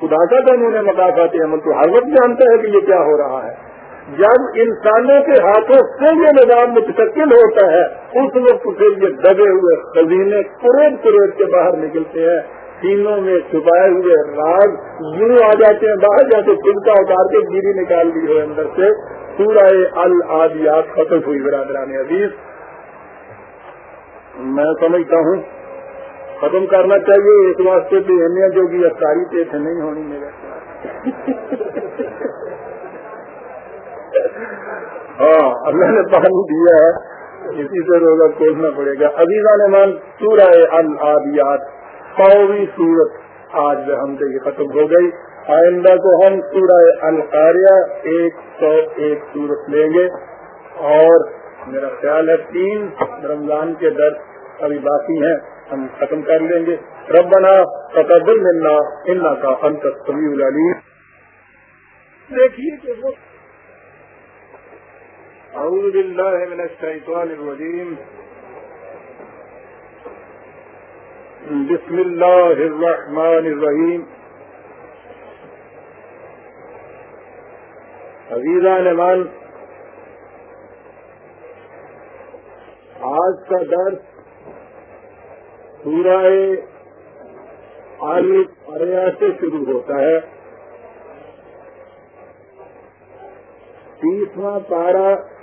خدا کا تو انہوں مقافات عمل تو ہر وقت جانتا ہے کہ یہ کیا ہو رہا ہے۔ جب انسانوں کے ہاتھوں سے یہ نظام متشکل ہوتا ہے، اس وقت پھر یہ دبے ہوئے خزینے قریب قریب کے باہر نکلتے ہیں۔ سینوں میں چھپائے ہوئے راگ یوں آ جاتے ہیں، باہر جاتے چنتا اتار کے گیری نکال دی ہو اندر سے۔ پورا الادیات ختم ہوئی، برادران عزیز۔ میں سمجھتا ہوں، ختم کرنا چاہیے، اس واسطے بھی اہمیت جو کہ افطاری پیٹ نہیں ہونی میرے ہاں اللہ نے پانی دیا ہے۔ اسی سے روزہ کھولنا پڑے گا۔ عزیزہ نے سورہ العادیات پاوی سورت۔ آج ہم سے یہ ختم ہو گئی۔ آئندہ کو ہم سورہ القاریہ، ایک سو ایک سورت لیں گے۔ اور میرا خیال ہے تین رمضان کے در ابھی باقی ہیں۔ ہم ختم کر لیں گے۔ ربنا تقبل ملنا ان کا انت العلیم۔ دیکھیے کہ وہ أعوذ بالله من الشيطان الرجيم. بسم الله الرحمن الرحيم. عزیزان مان آج کا درس سورہ عالف اریا سے شروع ہوتا ہے۔ تیسواں پارا